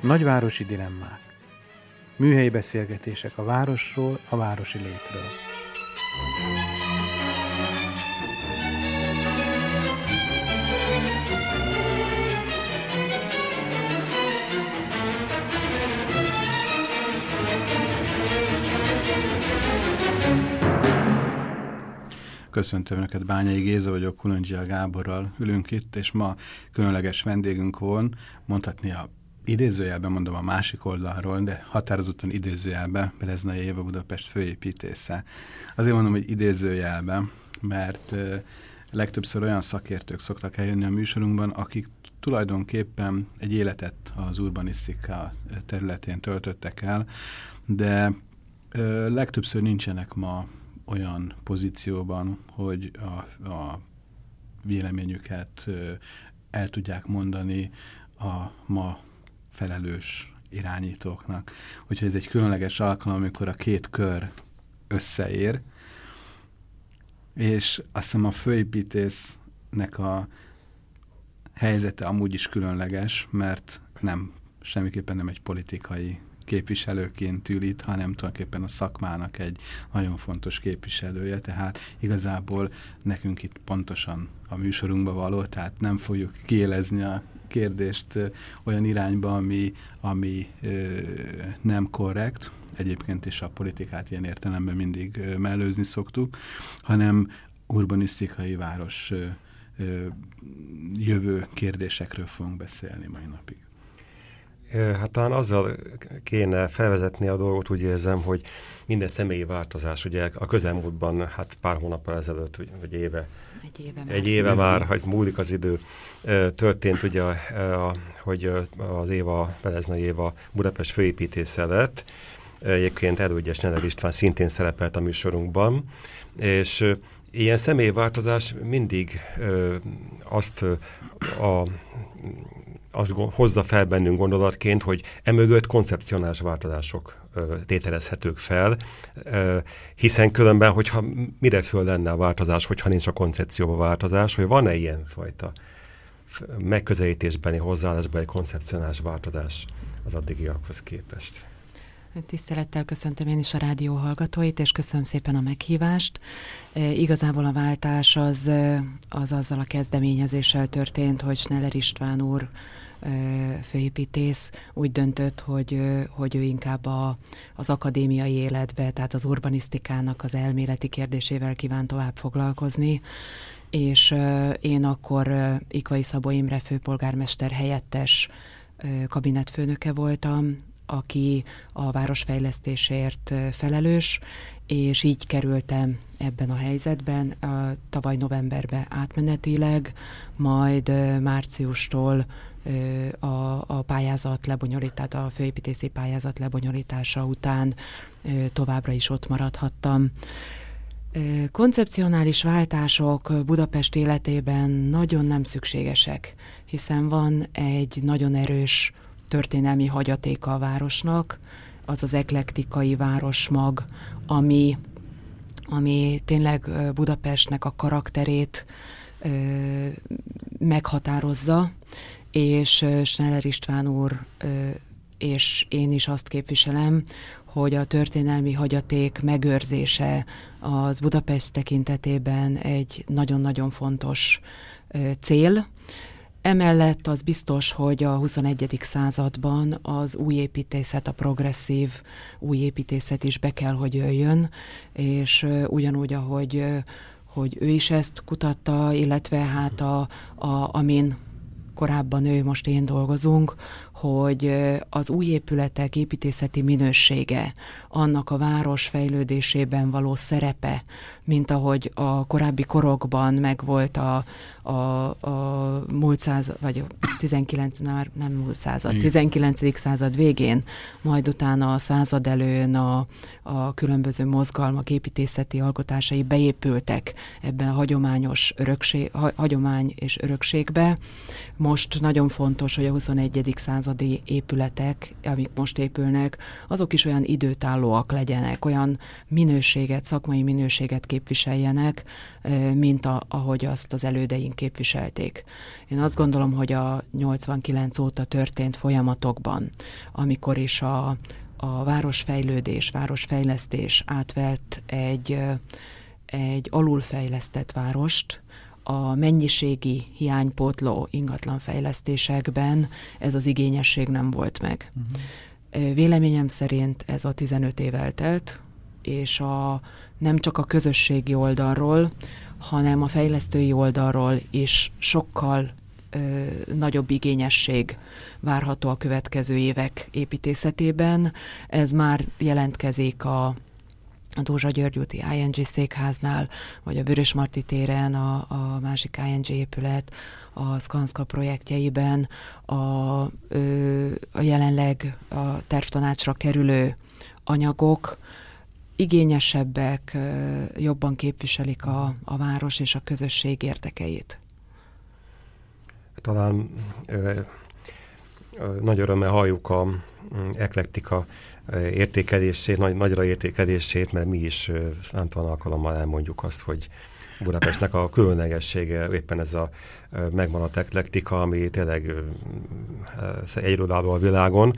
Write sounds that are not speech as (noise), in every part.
Nagyvárosi dilemmák. Műhelyi beszélgetések a városról, a városi létről. Köszöntöm Önöket, Bányai Géza vagyok, Kulondzsia Gáborral ülünk itt, és ma különleges vendégünk van, mondhatni a idézőjelben mondom a másik oldalról, de határozottan idézőjelben Beleznai Éva Budapest főépítésze. Azért mondom, hogy idézőjelben, mert legtöbbször olyan szakértők szoktak eljönni a műsorunkban, akik tulajdonképpen egy életet az urbanisztika területén töltöttek el, de legtöbbször nincsenek ma olyan pozícióban, hogy a, a véleményüket el tudják mondani a ma felelős irányítóknak. Úgyhogy ez egy különleges alkalom, amikor a két kör összeér, és azt hiszem a főépítésznek a helyzete amúgy is különleges, mert nem, semmiképpen nem egy politikai képviselőként ül itt, hanem tulajdonképpen a szakmának egy nagyon fontos képviselője, tehát igazából nekünk itt pontosan a műsorunkba való, tehát nem fogjuk kiélezni a kérdést olyan irányba, ami, ami nem korrekt, egyébként is a politikát ilyen értelemben mindig mellőzni szoktuk, hanem urbanisztikai város jövő kérdésekről fogunk beszélni mai napig. Hát talán azzal kéne felvezetni a dolgot, úgy érzem, hogy minden személyi változás, ugye a közelmúltban, hát pár hónappal ezelőtt, vagy éve, egy éve már, egy éve. már hogy múlik az idő, történt ugye, hogy az Éva, Beleznai Éva Budapest főépítésze lett, egyébként elődjes Neller István szintén szerepelt a műsorunkban, és ilyen személyváltozás mindig ö, azt a az hozza fel bennünk gondolatként, hogy emögött koncepcionális változások tételezhetők fel, hiszen különben, hogyha mire föl lenne a változás, hogyha nincs a koncepcióba változás, hogy van-e ilyen fajta megközelítésbeni hozzáállásbeli koncepcionális változás az addigiakhoz képest. Tisztelettel köszöntöm én is a rádió hallgatóit, és köszönöm szépen a meghívást. E, igazából a váltás az, az azzal a kezdeményezéssel történt, hogy Sneller István úr főépítész úgy döntött, hogy, hogy ő inkább a, az akadémiai életbe, tehát az urbanisztikának az elméleti kérdésével kíván tovább foglalkozni, és én akkor Ikvai Szabó Imre főpolgármester helyettes kabinetfőnöke voltam, aki a városfejlesztésért felelős, és így kerültem ebben a helyzetben. Tavaly novemberben átmenetileg, majd márciustól a, a pályázat lebonyolítás, a főépítési pályázat lebonyolítása után továbbra is ott maradhattam. Koncepcionális váltások Budapest életében nagyon nem szükségesek, hiszen van egy nagyon erős történelmi hagyatéka a városnak, az az eklektikai városmag, ami, ami tényleg Budapestnek a karakterét ö, meghatározza, és Schneller István úr és én is azt képviselem, hogy a történelmi hagyaték megőrzése az Budapest tekintetében egy nagyon-nagyon fontos cél. Emellett az biztos, hogy a 21. században az új építészet, a progresszív új építészet is be kell, hogy jöjjön, és ugyanúgy, ahogy hogy ő is ezt kutatta, illetve hát a, a, amin korábban ő, most én dolgozunk, hogy az új épületek építészeti minősége, annak a város fejlődésében való szerepe, mint ahogy a korábbi korokban megvolt a, a, a múlt század, vagy a 19, már nem múlt század, 19. század végén, majd utána a század előn a, a különböző mozgalmak építészeti alkotásai beépültek ebben a hagyományos örökség, hagyomány és örökségbe. Most nagyon fontos, hogy a 21. századi épületek, amik most épülnek, azok is olyan időtállóak legyenek, olyan minőséget, szakmai minőséget képviseljenek, mint a, ahogy azt az elődeink képviselték. Én azt gondolom, hogy a 89 óta történt folyamatokban, amikor is a, a városfejlődés, városfejlesztés átvett egy, egy alulfejlesztett várost, a mennyiségi hiánypótló ingatlanfejlesztésekben ez az igényesség nem volt meg. Uh-huh. Véleményem szerint ez a 15 év eltelt, és a, nem csak a közösségi oldalról, hanem a fejlesztői oldalról is sokkal ö, nagyobb igényesség várható a következő évek építészetében. Ez már jelentkezik a, a Dózsa György úti ING székháznál, vagy a Vörös Marti téren a, a másik ING épület, a Skanska projektjeiben, a, a jelenleg a tervtanácsra kerülő anyagok, igényesebbek, jobban képviselik a, a város és a közösség érdekeit. Talán ö, ö, nagy örömmel halljuk a eklektika értékelését, nagy, nagyra értékelését, mert mi is számtalan alkalommal elmondjuk azt, hogy Budapestnek a különlegessége éppen ez a megmaradt eklektika, ami tényleg egyről álló a világon,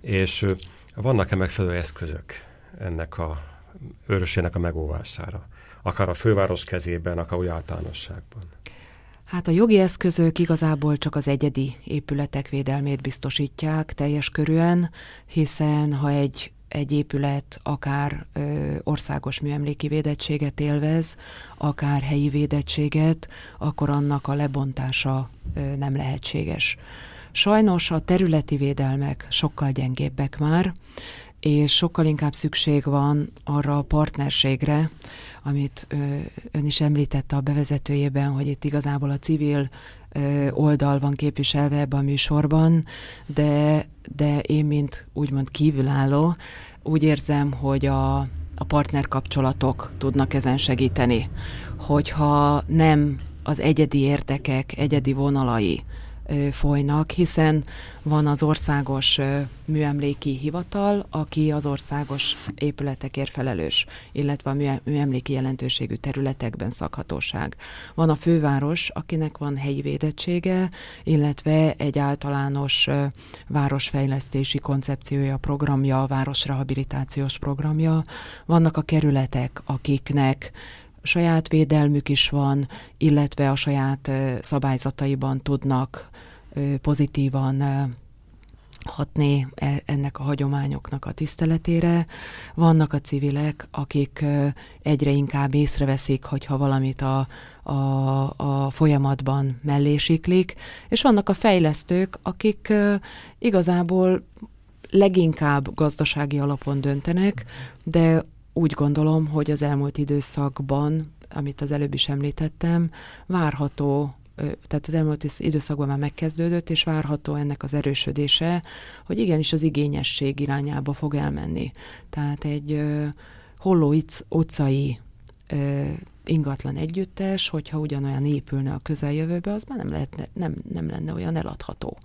és vannak-e megfelelő eszközök ennek a őrösének a megóvására? Akár a főváros kezében, akár úgy általánosságban. Hát a jogi eszközök igazából csak az egyedi épületek védelmét biztosítják teljes körűen, hiszen ha egy egy épület akár ö, országos műemléki védettséget élvez, akár helyi védettséget, akkor annak a lebontása ö, nem lehetséges. Sajnos a területi védelmek sokkal gyengébbek már, és sokkal inkább szükség van arra a partnerségre, amit ön is említette a bevezetőjében, hogy itt igazából a civil oldal van képviselve ebben a műsorban, de, de én, mint úgymond kívülálló, úgy érzem, hogy a, a partnerkapcsolatok tudnak ezen segíteni. Hogyha nem az egyedi érdekek, egyedi vonalai folynak, hiszen van az országos műemléki hivatal, aki az országos épületekért felelős, illetve a műemléki jelentőségű területekben szakhatóság. Van a főváros, akinek van helyi védettsége, illetve egy általános városfejlesztési koncepciója, programja, városrehabilitációs programja. Vannak a kerületek, akiknek saját védelmük is van, illetve a saját szabályzataiban tudnak pozitívan hatni e, ennek a hagyományoknak a tiszteletére. Vannak a civilek, akik egyre inkább észreveszik, hogyha valamit a, a, a folyamatban mellésiklik, és vannak a fejlesztők, akik igazából leginkább gazdasági alapon döntenek, de úgy gondolom, hogy az elmúlt időszakban, amit az előbb is említettem, várható tehát az elmúlt időszakban már megkezdődött, és várható ennek az erősödése, hogy igenis az igényesség irányába fog elmenni. Tehát egy holló utcai ingatlan együttes, hogyha ugyanolyan épülne a közeljövőbe, az már nem, lehetne, nem, nem lenne olyan eladható.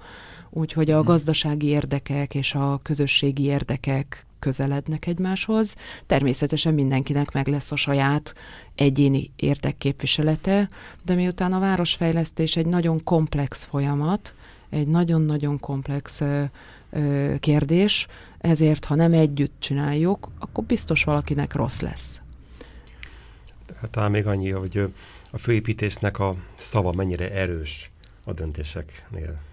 Úgyhogy a hmm. gazdasági érdekek és a közösségi érdekek közelednek egymáshoz. Természetesen mindenkinek meg lesz a saját egyéni érdekképviselete, de miután a városfejlesztés egy nagyon komplex folyamat, egy nagyon-nagyon komplex ö, ö, kérdés, ezért ha nem együtt csináljuk, akkor biztos valakinek rossz lesz. Hát talán még annyi, hogy a főépítésznek a szava mennyire erős a döntéseknél.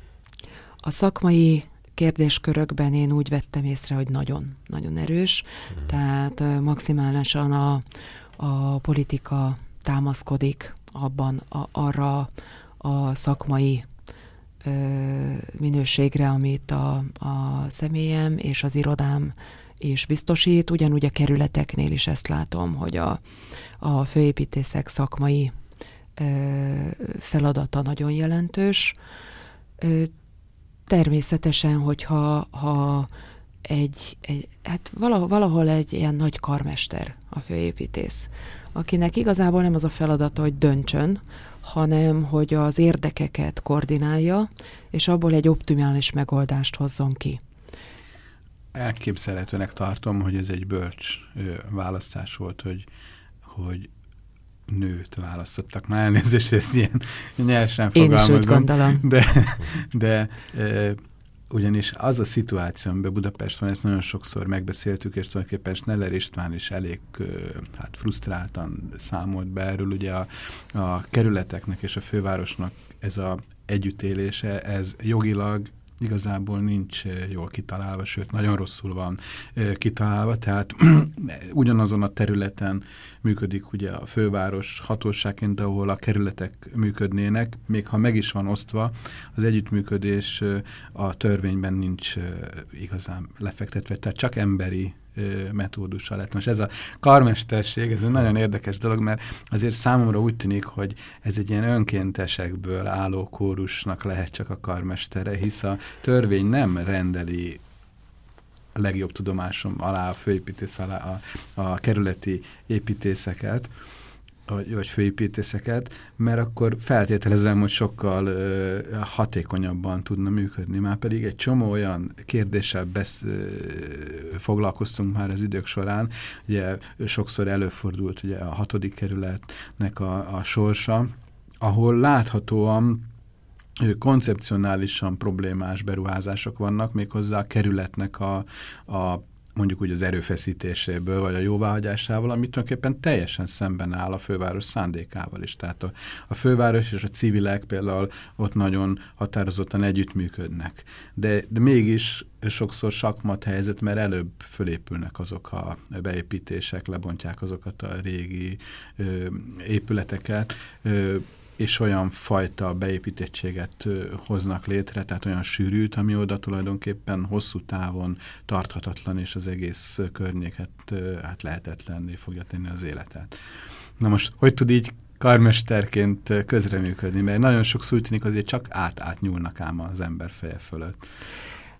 A szakmai kérdéskörökben én úgy vettem észre, hogy nagyon, nagyon erős, mm. tehát maximálisan a, a politika támaszkodik abban a, arra a szakmai minőségre, amit a, a személyem és az irodám is biztosít. Ugyanúgy a kerületeknél is ezt látom, hogy a, a főépítészek szakmai feladata nagyon jelentős. Természetesen, hogyha ha egy, egy hát valahol, egy ilyen nagy karmester a főépítész, akinek igazából nem az a feladata, hogy döntsön, hanem hogy az érdekeket koordinálja, és abból egy optimális megoldást hozzon ki. Elképzelhetőnek tartom, hogy ez egy bölcs választás volt, hogy, hogy nőt választottak. Már elnézést, ezt ilyen nyersen fogalmazom. Én is úgy gondolom. De, de e, ugyanis az a szituáció, amiben Budapesten ezt nagyon sokszor megbeszéltük, és tulajdonképpen Sneller István is elég hát frusztráltan számolt be erről, ugye a, a kerületeknek és a fővárosnak ez a együttélése, ez jogilag igazából nincs eh, jól kitalálva, sőt, nagyon rosszul van eh, kitalálva, tehát (clears throat) ugyanazon a területen működik ugye a főváros hatóságként, ahol a kerületek működnének, még ha meg is van osztva, az együttműködés eh, a törvényben nincs igazán lefektetve, tehát csak emberi metódussal lett. Most ez a karmesterség, ez egy nagyon érdekes dolog, mert azért számomra úgy tűnik, hogy ez egy ilyen önkéntesekből álló kórusnak lehet csak a karmestere, hisz a törvény nem rendeli a legjobb tudomásom alá, a főépítész alá a, a kerületi építészeket, vagy, főépítészeket, mert akkor feltételezem, hogy sokkal ö, hatékonyabban tudna működni. Már pedig egy csomó olyan kérdéssel besz, ö, foglalkoztunk már az idők során. Ugye sokszor előfordult ugye a hatodik kerületnek a, a sorsa, ahol láthatóan koncepcionálisan problémás beruházások vannak, méghozzá a kerületnek a, a mondjuk úgy az erőfeszítéséből, vagy a jóváhagyásával, amit tulajdonképpen teljesen szemben áll a főváros szándékával is. Tehát a, a főváros és a civilek például ott nagyon határozottan együttműködnek. De, de mégis sokszor sakmat helyzet, mert előbb fölépülnek azok a beépítések, lebontják azokat a régi ö, épületeket, ö, és olyan fajta beépítettséget hoznak létre, tehát olyan sűrűt, ami oda tulajdonképpen hosszú távon tarthatatlan, és az egész környéket hát lehetetlenné fogja tenni az életet. Na most, hogy tud így karmesterként közreműködni, mert nagyon sokszor úgy tűnik azért csak át-átnyúlnak ám az ember feje fölött.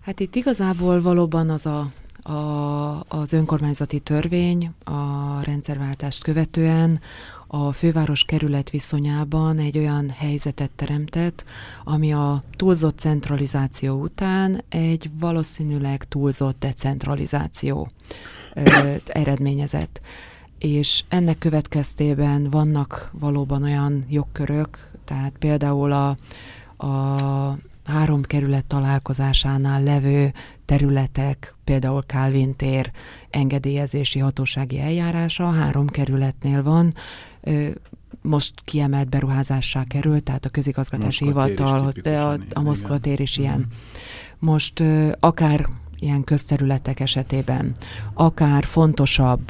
Hát itt igazából valóban az a, a, az önkormányzati törvény a rendszerváltást követően a főváros kerület viszonyában egy olyan helyzetet teremtett, ami a túlzott centralizáció után egy valószínűleg túlzott decentralizáció eredményezett. És ennek következtében vannak valóban olyan jogkörök, tehát például a, a három kerület találkozásánál levő területek, például Kálvin tér engedélyezési hatósági eljárása három kerületnél van, most kiemelt beruházássá került, tehát a közigazgatási hivatalhoz, de a, a Moszkva tér is ilyen. Mhm. Most akár ilyen közterületek esetében, akár fontosabb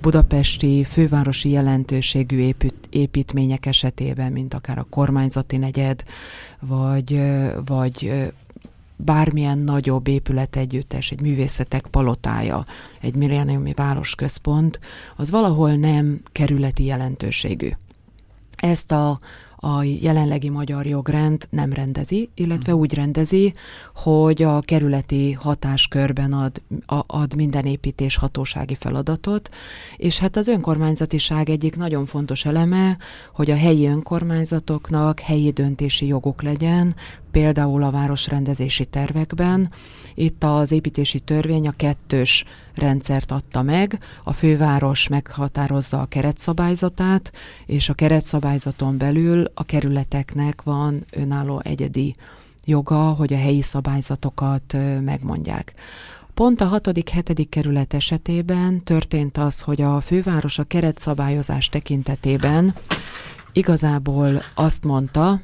budapesti fővárosi jelentőségű épít, építmények esetében, mint akár a kormányzati negyed, vagy, vagy bármilyen nagyobb épület együttes, egy művészetek palotája, egy milléniumi városközpont, az valahol nem kerületi jelentőségű. Ezt a, a jelenlegi magyar jogrend nem rendezi, illetve úgy rendezi, hogy a kerületi hatáskörben ad, ad minden építés hatósági feladatot, és hát az önkormányzatiság egyik nagyon fontos eleme, hogy a helyi önkormányzatoknak helyi döntési jogok legyen, például a városrendezési tervekben. Itt az építési törvény a kettős rendszert adta meg, a főváros meghatározza a keretszabályzatát, és a keretszabályzaton belül a kerületeknek van önálló egyedi joga, hogy a helyi szabályzatokat megmondják. Pont a 6.-7. kerület esetében történt az, hogy a főváros a keretszabályozás tekintetében igazából azt mondta,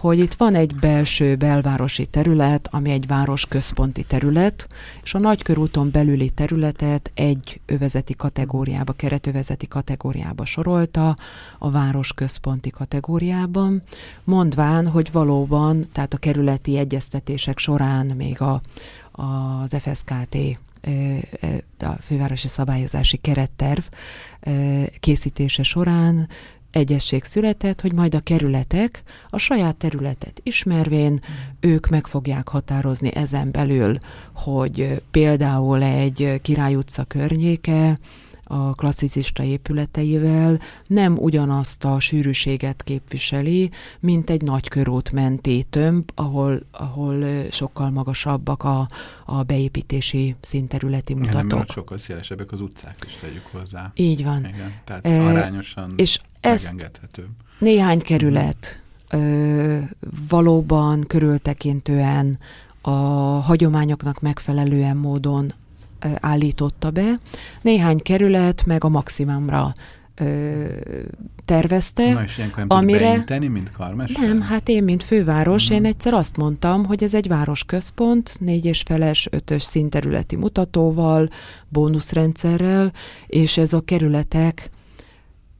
hogy itt van egy belső belvárosi terület, ami egy város központi terület, és a nagykörúton belüli területet egy övezeti kategóriába, keretövezeti kategóriába sorolta, a város központi kategóriában, mondván, hogy valóban, tehát a kerületi egyeztetések során még a, az FSKT a fővárosi szabályozási keretterv készítése során egyesség született, hogy majd a kerületek a saját területet ismervén ők meg fogják határozni ezen belül, hogy például egy Király utca környéke a klasszicista épületeivel nem ugyanazt a sűrűséget képviseli, mint egy nagy körút menti tömb, ahol, ahol sokkal magasabbak a, a beépítési színterületi mutatók. Nem, sokkal szélesebbek az utcák is tegyük hozzá. Így van. Igen, tehát e, arányosan és megengedhető. néhány kerület ö, valóban körültekintően a hagyományoknak megfelelően módon állította be. Néhány kerület meg a maximumra ö, tervezte. Na és ilyenkor nem amire... beinteni, mint karmester? Nem, hát én, mint főváros, uh-huh. én egyszer azt mondtam, hogy ez egy városközpont, négy és feles, ötös színterületi mutatóval, bónuszrendszerrel, és ez a kerületek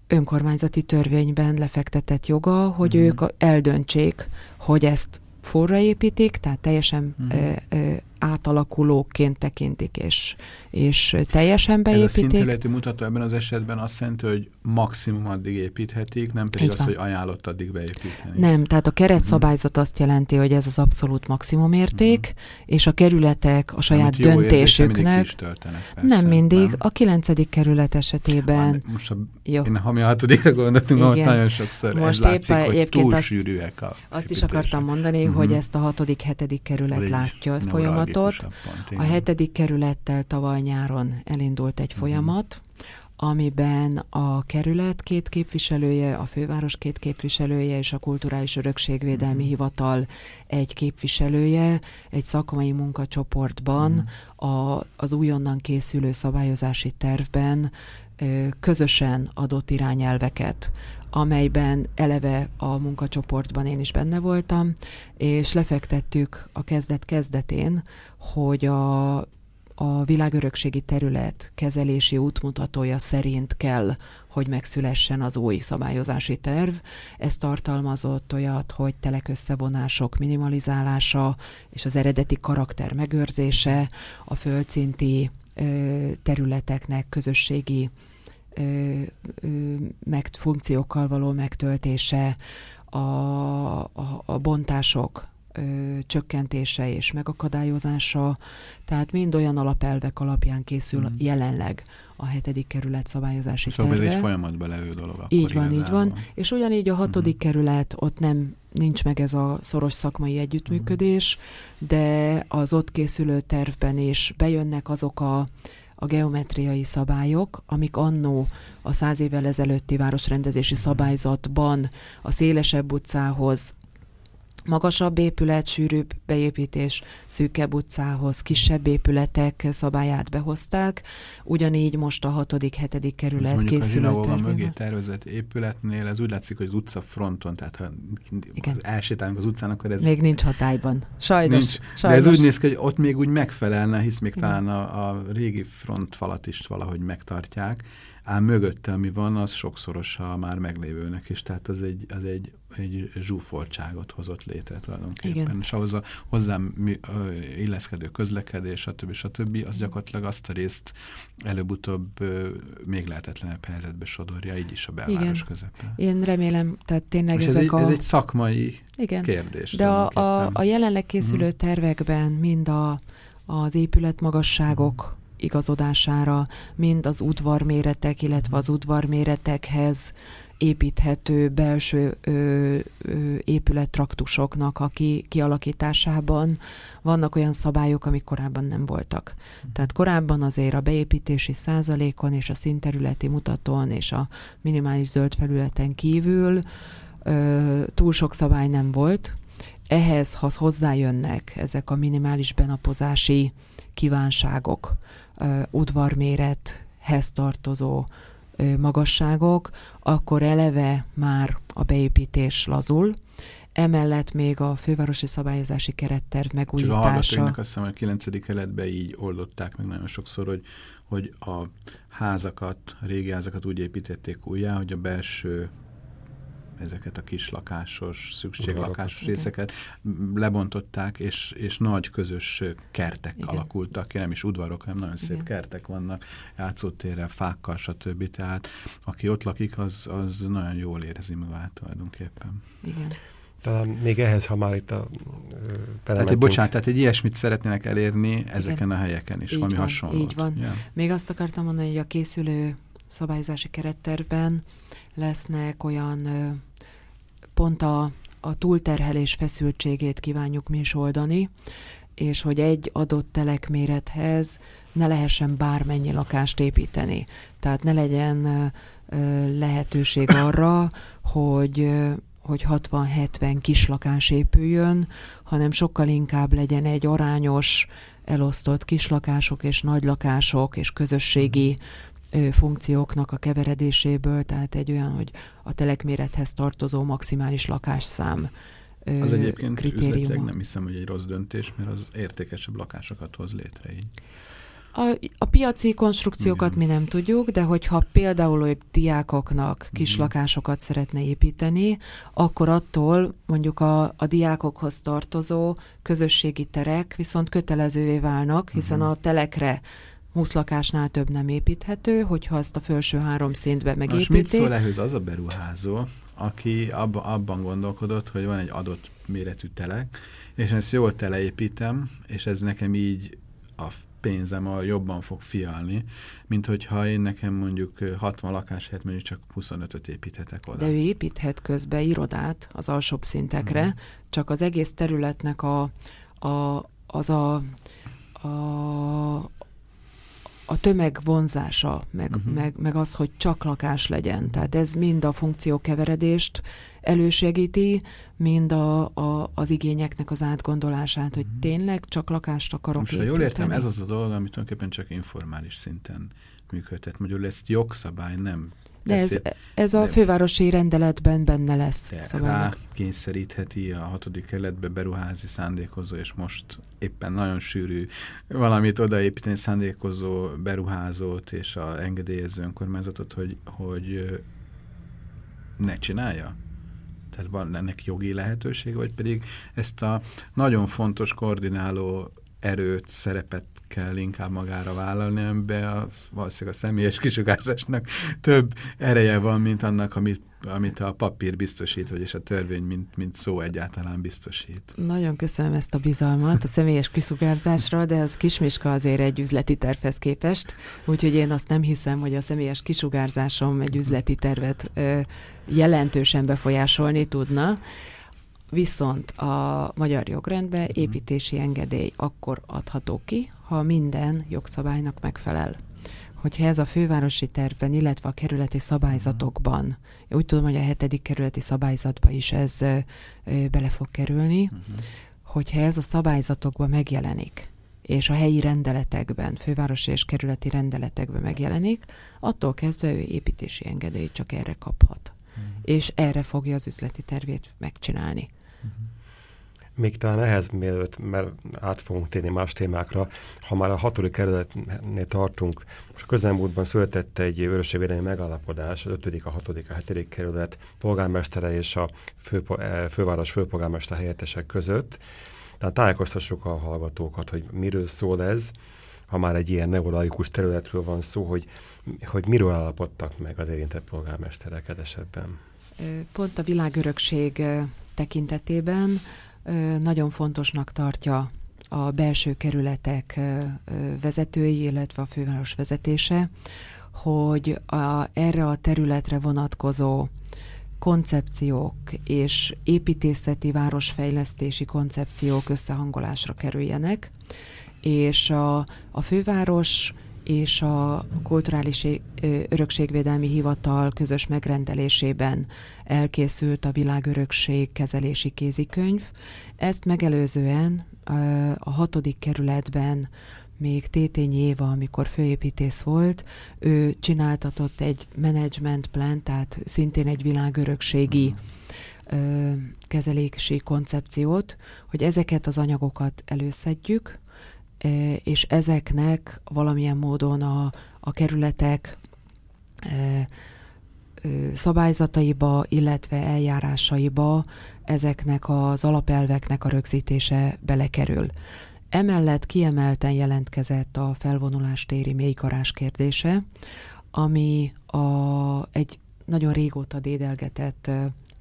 önkormányzati törvényben lefektetett joga, hogy uh-huh. ők eldöntsék, hogy ezt forraépítik, tehát teljesen uh-huh. ö, ö, átalakulóként tekintik, és, és teljesen beépítik. Ez a szintilleti mutató ebben az esetben azt jelenti, hogy maximum addig építhetik, nem pedig az, hogy ajánlott addig beépíteni. Nem, tehát a keretszabályzat uh-huh. azt jelenti, hogy ez az abszolút maximum érték, uh-huh. és a kerületek a saját nem, döntésüknek... Is töltenek, persze, nem mindig, nem? a kilencedik kerület esetében... Hát, most a, jó. én ha mi a hatodikra gondoltunk, ott nagyon sokszor most ez látszik, hogy túl azt, sűrűek a Azt is akartam mondani, uh-huh. hogy ezt a hatodik, hetedik kerület látja folyamat folyamatot. A hetedik kerülettel tavaly nyáron elindult egy uh-huh. folyamat, amiben a kerület két képviselője, a főváros két képviselője és a Kulturális Örökségvédelmi uh-huh. Hivatal egy képviselője egy szakmai munkacsoportban uh-huh. a, az újonnan készülő szabályozási tervben közösen adott irányelveket amelyben eleve a munkacsoportban én is benne voltam, és lefektettük a kezdet kezdetén, hogy a, a világörökségi terület kezelési útmutatója szerint kell, hogy megszülessen az új szabályozási terv. Ez tartalmazott olyat, hogy telek összevonások minimalizálása és az eredeti karakter megőrzése, a földszinti területeknek közösségi meg, funkciókkal való megtöltése, a, a, a bontások ö, csökkentése és megakadályozása, tehát mind olyan alapelvek alapján készül mm. jelenleg a hetedik kerület szabályozási szóval terve. ez egy folyamatban levő dolog. Így van, így van. És ugyanígy a hatodik mm. kerület, ott nem nincs meg ez a szoros szakmai együttműködés, mm. de az ott készülő tervben is bejönnek azok a a geometriai szabályok, amik annó a száz évvel ezelőtti városrendezési szabályzatban a szélesebb utcához magasabb épület, sűrűbb beépítés, szűkebb utcához, kisebb épületek szabályát behozták. Ugyanígy most a hatodik, hetedik kerület készülő a mögé tervezett épületnél ez úgy látszik, hogy az utca fronton, tehát ha Igen. elsétálunk az utcán, akkor ez... Még nincs hatályban. Sajnos. Nincs, sajnos. De ez úgy néz ki, hogy ott még úgy megfelelne, hisz még Igen. talán a, a régi frontfalat is valahogy megtartják, ám mögötte, ami van, az sokszoros a már meglévőnek is, tehát az egy, az egy, egy zsúfoltságot hozott létre tulajdonképpen. Igen. És ahhoz a hozzám illeszkedő közlekedés, stb. stb. az gyakorlatilag azt a részt előbb-utóbb még lehetetlenebb helyzetbe sodorja, így is a belváros közepén. Én remélem, tehát tényleg És ezek ez egy, a... ez egy szakmai Igen. kérdés. De a, a, a jelenleg készülő uh-huh. tervekben mind a, az épületmagasságok, uh-huh igazodására, mind az udvarméretek, illetve az udvarméretekhez építhető belső ö, ö, épülettraktusoknak a ki, kialakításában vannak olyan szabályok, amik korábban nem voltak. Tehát korábban azért a beépítési százalékon és a színterületi mutatón és a minimális zöld felületen kívül ö, túl sok szabály nem volt. Ehhez, ha hozzájönnek ezek a minimális benapozási kívánságok, udvarmérethez tartozó magasságok, akkor eleve már a beépítés lazul. emellett még a fővárosi szabályozási keretterv megújítása. Csak a azt hiszem, a 9. keletben így oldották meg nagyon sokszor, hogy, hogy a házakat, a régi házakat úgy építették újjá, hogy a belső ezeket a kis lakásos, szükséglakásos részeket lebontották, és, és nagy közös kertek Igen. alakultak ki, nem is udvarok, hanem nagyon szép Igen. kertek vannak, játszótérrel, fákkal, stb. Tehát aki ott lakik, az, az nagyon jól érzi magát tulajdonképpen. Igen. Talán még ehhez, ha már itt a tehát, bocsánat, tehát egy ilyesmit szeretnének elérni ezeken Igen. a helyeken is, így valami van, hasonló. Így van. Ja. Még azt akartam mondani, hogy a készülő szabályzási kerettervben lesznek olyan pont a, a túlterhelés feszültségét kívánjuk mi is oldani, és hogy egy adott telekmérethez ne lehessen bármennyi lakást építeni. Tehát ne legyen lehetőség arra, hogy hogy 60-70 kislakás épüljön, hanem sokkal inkább legyen egy arányos, elosztott kislakások és nagylakások és közösségi funkcióknak a keveredéséből, tehát egy olyan, hogy a telekmérethez tartozó maximális lakásszám Az egyébként kritérium. nem hiszem, hogy egy rossz döntés, mert az értékesebb lakásokat hoz létre így. A, a piaci konstrukciókat Igen. mi nem tudjuk, de hogyha például hogy diákoknak kis Igen. lakásokat szeretne építeni, akkor attól mondjuk a, a diákokhoz tartozó közösségi terek viszont kötelezővé válnak, hiszen Igen. a telekre 20 lakásnál több nem építhető, hogyha azt a felső három szintbe megépíti. Most mit szól ehhez az a beruházó, aki abba, abban gondolkodott, hogy van egy adott méretű telek, és ezt jól teleépítem, és ez nekem így a pénzem a jobban fog fialni, mint hogyha én nekem mondjuk 60 lakás helyett mondjuk csak 25-öt építhetek oda. De ő építhet közbe irodát az alsóbb szintekre, uh-huh. csak az egész területnek a, a, az a, a, a tömeg vonzása, meg, uh-huh. meg, meg az, hogy csak lakás legyen. Tehát ez mind a funkciókeveredést elősegíti, mind a, a, az igényeknek az átgondolását, hogy uh-huh. tényleg csak lakást akarok Most, építeni. jól értem, ez az a dolog, amit tulajdonképpen csak informális szinten működtet. Magyarul ezt jogszabály nem de ez, ez a fővárosi rendeletben benne lesz. Rá kényszerítheti a hatodik keletbe beruházi szándékozó, és most éppen nagyon sűrű valamit odaépíteni szándékozó beruházót és a engedélyező önkormányzatot, hogy, hogy ne csinálja? Tehát van ennek jogi lehetőség, vagy pedig ezt a nagyon fontos koordináló erőt, szerepet kell inkább magára vállalni, amiben a, valószínűleg a személyes kisugárzásnak több ereje van, mint annak, amit, amit a papír biztosít, vagyis a törvény, mint, mint szó egyáltalán biztosít. Nagyon köszönöm ezt a bizalmat a személyes kisugárzásra, de az kismiska azért egy üzleti tervhez képest, úgyhogy én azt nem hiszem, hogy a személyes kisugárzásom egy üzleti tervet ö, jelentősen befolyásolni tudna. Viszont a magyar jogrendben építési engedély akkor adható ki, ha minden jogszabálynak megfelel. Hogyha ez a fővárosi tervben, illetve a kerületi szabályzatokban, úgy tudom, hogy a hetedik kerületi szabályzatba is ez ö, bele fog kerülni, uh-huh. hogyha ez a szabályzatokban megjelenik, és a helyi rendeletekben, fővárosi és kerületi rendeletekben megjelenik, attól kezdve ő építési engedélyt csak erre kaphat. Uh-huh. És erre fogja az üzleti tervét megcsinálni. Még talán ehhez mielőtt, mert át fogunk térni más témákra, ha már a hatodik kerületnél tartunk, most a közelmúltban született egy örökségvédelmi megállapodás, az ötödik, a hatodik, a hetedik kerület polgármestere és a fő, eh, főváros főpolgármester helyettesek között. Tehát tájékoztassuk a hallgatókat, hogy miről szól ez, ha már egy ilyen neurologikus területről van szó, hogy, hogy miről állapodtak meg az érintett polgármesterek esetben. Pont a világörökség tekintetében nagyon fontosnak tartja a belső kerületek vezetői, illetve a főváros vezetése, hogy a, erre a területre vonatkozó koncepciók és építészeti városfejlesztési koncepciók összehangolásra kerüljenek, és a, a főváros és a Kulturális Örökségvédelmi Hivatal közös megrendelésében elkészült a világörökség kezelési kézikönyv. Ezt megelőzően a hatodik kerületben még Tétényi Éva, amikor főépítész volt, ő csináltatott egy management plan, tehát szintén egy világörökségi ö, kezelési koncepciót, hogy ezeket az anyagokat előszedjük, és ezeknek valamilyen módon a, a kerületek szabályzataiba, illetve eljárásaiba ezeknek az alapelveknek a rögzítése belekerül. Emellett kiemelten jelentkezett a felvonulástéri mélykarás kérdése, ami a, egy nagyon régóta dédelgetett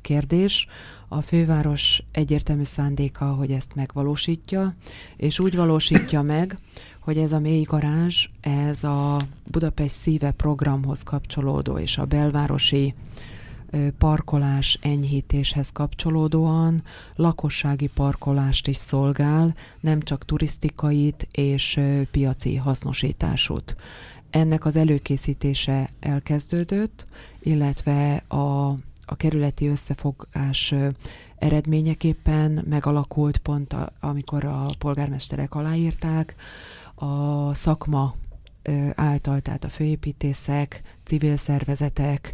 kérdés. A főváros egyértelmű szándéka, hogy ezt megvalósítja, és úgy valósítja meg, hogy ez a mély garázs, ez a Budapest szíve programhoz kapcsolódó és a belvárosi parkolás enyhítéshez kapcsolódóan lakossági parkolást is szolgál, nem csak turisztikait és piaci hasznosításút. Ennek az előkészítése elkezdődött, illetve a, a kerületi összefogás eredményeképpen megalakult pont, a, amikor a polgármesterek aláírták, a szakma által, tehát a főépítészek, civil szervezetek,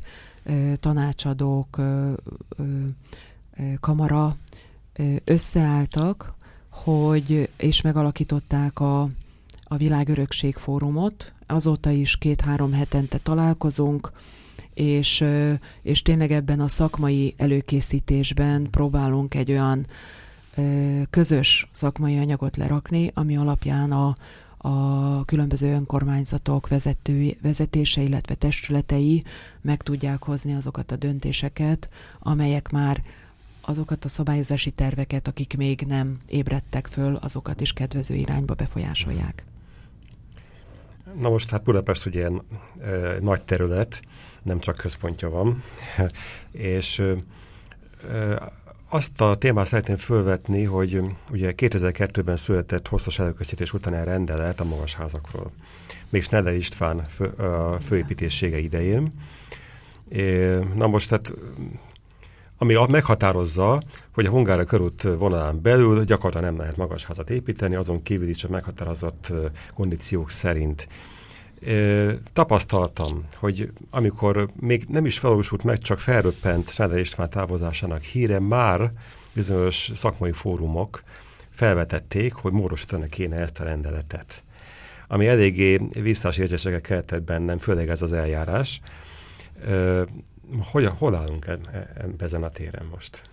tanácsadók, kamara összeálltak, hogy, és megalakították a, a Világörökség Fórumot. Azóta is két-három hetente találkozunk, és, és tényleg ebben a szakmai előkészítésben próbálunk egy olyan közös szakmai anyagot lerakni, ami alapján a, a különböző önkormányzatok vezető, vezetése, illetve testületei meg tudják hozni azokat a döntéseket, amelyek már azokat a szabályozási terveket, akik még nem ébredtek föl, azokat is kedvező irányba befolyásolják. Na most hát Budapest ugye e, nagy terület, nem csak központja van, (laughs) és e, azt a témát szeretném fölvetni, hogy ugye 2002-ben született hosszas előkészítés után rendelet a magas házakról. Még Schneider István fő, a főépítéssége idején. É, na most tehát ami meghatározza, hogy a Hungára körút vonalán belül gyakorlatilag nem lehet magas házat építeni, azon kívül is a meghatározott kondíciók szerint tapasztaltam, hogy amikor még nem is felolvasult meg, csak felröppent Schneider István távozásának híre, már bizonyos szakmai fórumok felvetették, hogy módosítani kéne ezt a rendeletet. Ami eléggé visszás érzéseket keltett bennem, főleg ez az eljárás. Hogy, hol állunk e, ezen a téren most?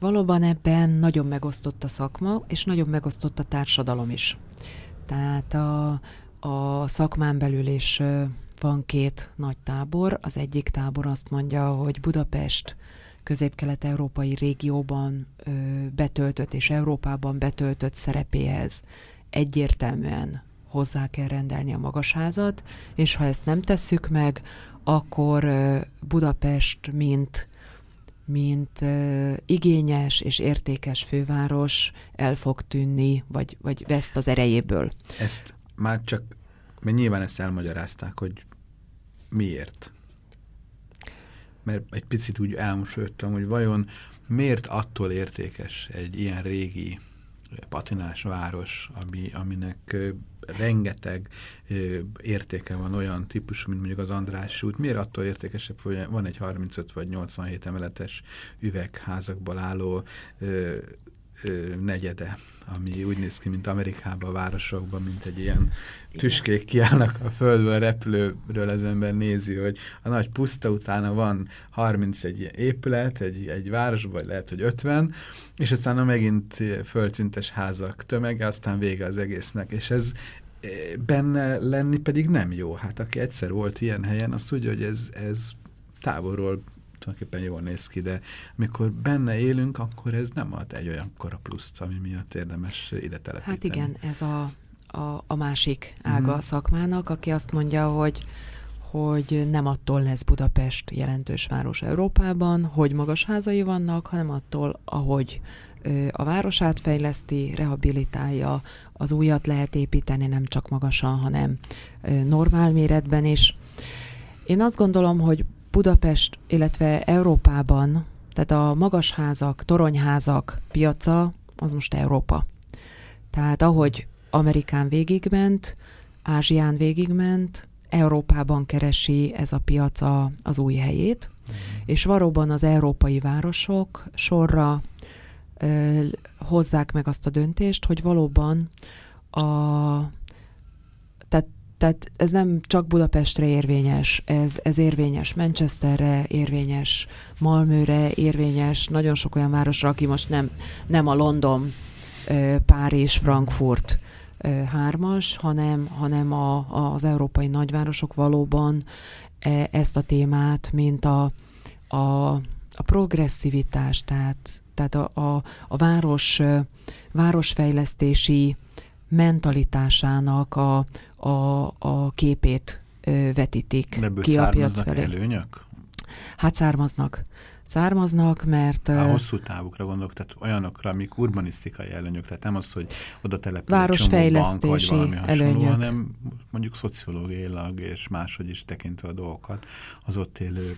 Valóban ebben nagyon megosztott a szakma, és nagyon megosztott a társadalom is. Tehát a, a szakmán belül is van két nagy tábor. Az egyik tábor azt mondja, hogy Budapest közép-kelet-európai régióban ö, betöltött és Európában betöltött szerepéhez egyértelműen hozzá kell rendelni a magasházat, és ha ezt nem tesszük meg, akkor Budapest, mint mint igényes és értékes főváros el fog tűnni, vagy, vagy veszt az erejéből. Ezt már csak, mert nyilván ezt elmagyarázták, hogy miért. Mert egy picit úgy elmosolyodtam, hogy vajon miért attól értékes egy ilyen régi patinás város, ami, aminek rengeteg értéke van olyan típusú, mint mondjuk az András út. Miért attól értékesebb, hogy van egy 35 vagy 87 emeletes üvegházakból álló negyede, ami úgy néz ki, mint Amerikában, a városokban, mint egy ilyen tüskék kiállnak a földből, a repülőről az ember nézi, hogy a nagy puszta utána van 31 épület, egy, egy városban, lehet, hogy 50, és aztán megint földszintes házak tömege, aztán vége az egésznek, és ez benne lenni pedig nem jó. Hát aki egyszer volt ilyen helyen, azt tudja, hogy ez, ez távolról tulajdonképpen jól néz ki, de amikor benne élünk, akkor ez nem ad egy olyan kora pluszt, ami miatt érdemes ide telepíteni. Hát igen, ez a, a, a másik ága mm. a szakmának, aki azt mondja, hogy hogy nem attól lesz Budapest jelentős város Európában, hogy magas házai vannak, hanem attól, ahogy a városát fejleszti, rehabilitálja, az újat lehet építeni nem csak magasan, hanem normál méretben is. Én azt gondolom, hogy Budapest, illetve Európában, tehát a magasházak, toronyházak piaca, az most Európa. Tehát ahogy Amerikán végigment, Ázsián végigment, Európában keresi ez a piac a, az új helyét, mm. És valóban az európai városok sorra ö, hozzák meg azt a döntést, hogy valóban a, tehát, ez nem csak Budapestre érvényes, ez, ez érvényes Manchesterre, érvényes Malmőre, érvényes nagyon sok olyan városra, aki most nem, nem a London, Párizs, Frankfurt hármas, hanem, hanem a, az európai nagyvárosok valóban e, ezt a témát, mint a, a, a progresszivitás, tehát, tehát a, a, a város, városfejlesztési mentalitásának a, a, a képét vetítik Ebből ki a piac felé. előnyök? Hát származnak származnak, mert... A hosszú távukra gondolok, tehát olyanokra, amik urbanisztikai előnyök, tehát nem az, hogy oda települ Városfejlesztési bank, vagy hasonló, előnyök. hanem mondjuk szociológiailag és máshogy is tekintve a dolgokat az ott élő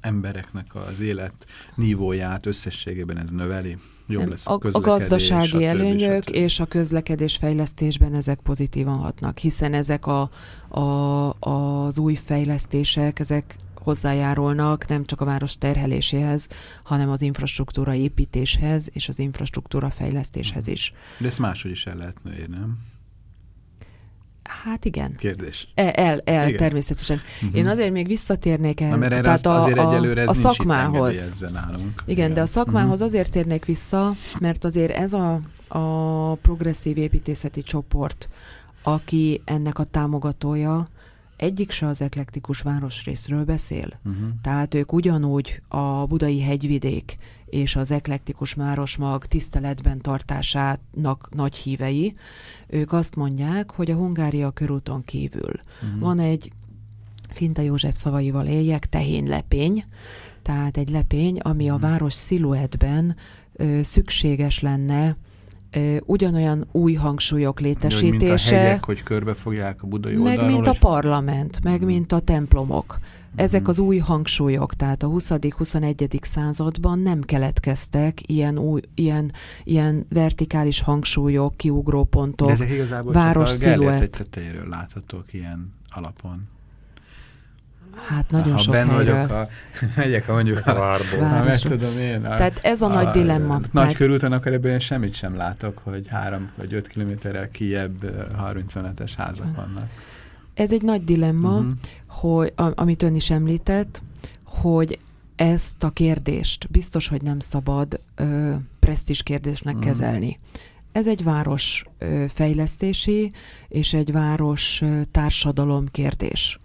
embereknek az élet nívóját összességében ez növeli. Jobb lesz a, a gazdasági a előnyök a és a közlekedés fejlesztésben ezek pozitívan hatnak, hiszen ezek a, a, az új fejlesztések, ezek hozzájárulnak nem csak a város terheléséhez, hanem az infrastruktúra építéshez és az infrastruktúra fejlesztéshez is. De ezt máshogy is el lehetne érni, nem? Hát igen. Kérdés. El, el, el igen. természetesen. Uh-huh. Én azért még visszaternék el. Na, mert tehát a, azért egyelőre ez a szakmához. nálunk. Igen, igen, de a szakmához uh-huh. azért térnék vissza, mert azért ez a, a progresszív építészeti csoport, aki ennek a támogatója, egyik se az eklektikus városrészről beszél. Uh-huh. Tehát ők ugyanúgy a budai hegyvidék és az eklektikus városmag tiszteletben tartásának nagy hívei. Ők azt mondják, hogy a Hungária körúton kívül uh-huh. van egy Finta József szavaival éljek, tehén lepény, tehát egy lepény, ami a mhm. város sziluetben ö, szükséges lenne ugyanolyan új hangsúlyok létesítése. Mint a hegyek, hogy körbefogják a budai Meg oldalról, mint a parlament, meg mm. mint a templomok. Ezek mm. az új hangsúlyok, tehát a 20.-21. században nem keletkeztek ilyen, új, ilyen, ilyen vertikális hangsúlyok, kiugrópontok, De ezek igazából város csak a láthatók ilyen alapon. Hát nagyon ha sok ben helyről. vagyok, a, (laughs) megyek a mondjuk a várból. Ha meg tudom én. A, Tehát ez a, a nagy dilemma. Nagy tehát... körúton akkor ebből én semmit sem látok, hogy három vagy öt kilométerrel kijebb 35-es házak vannak. Ez egy nagy dilemma, uh-huh. Hogy, amit ön is említett, hogy ezt a kérdést biztos, hogy nem szabad ö, presztis kérdésnek uh-huh. kezelni. Ez egy város ö, fejlesztési és egy város ö, társadalom kérdés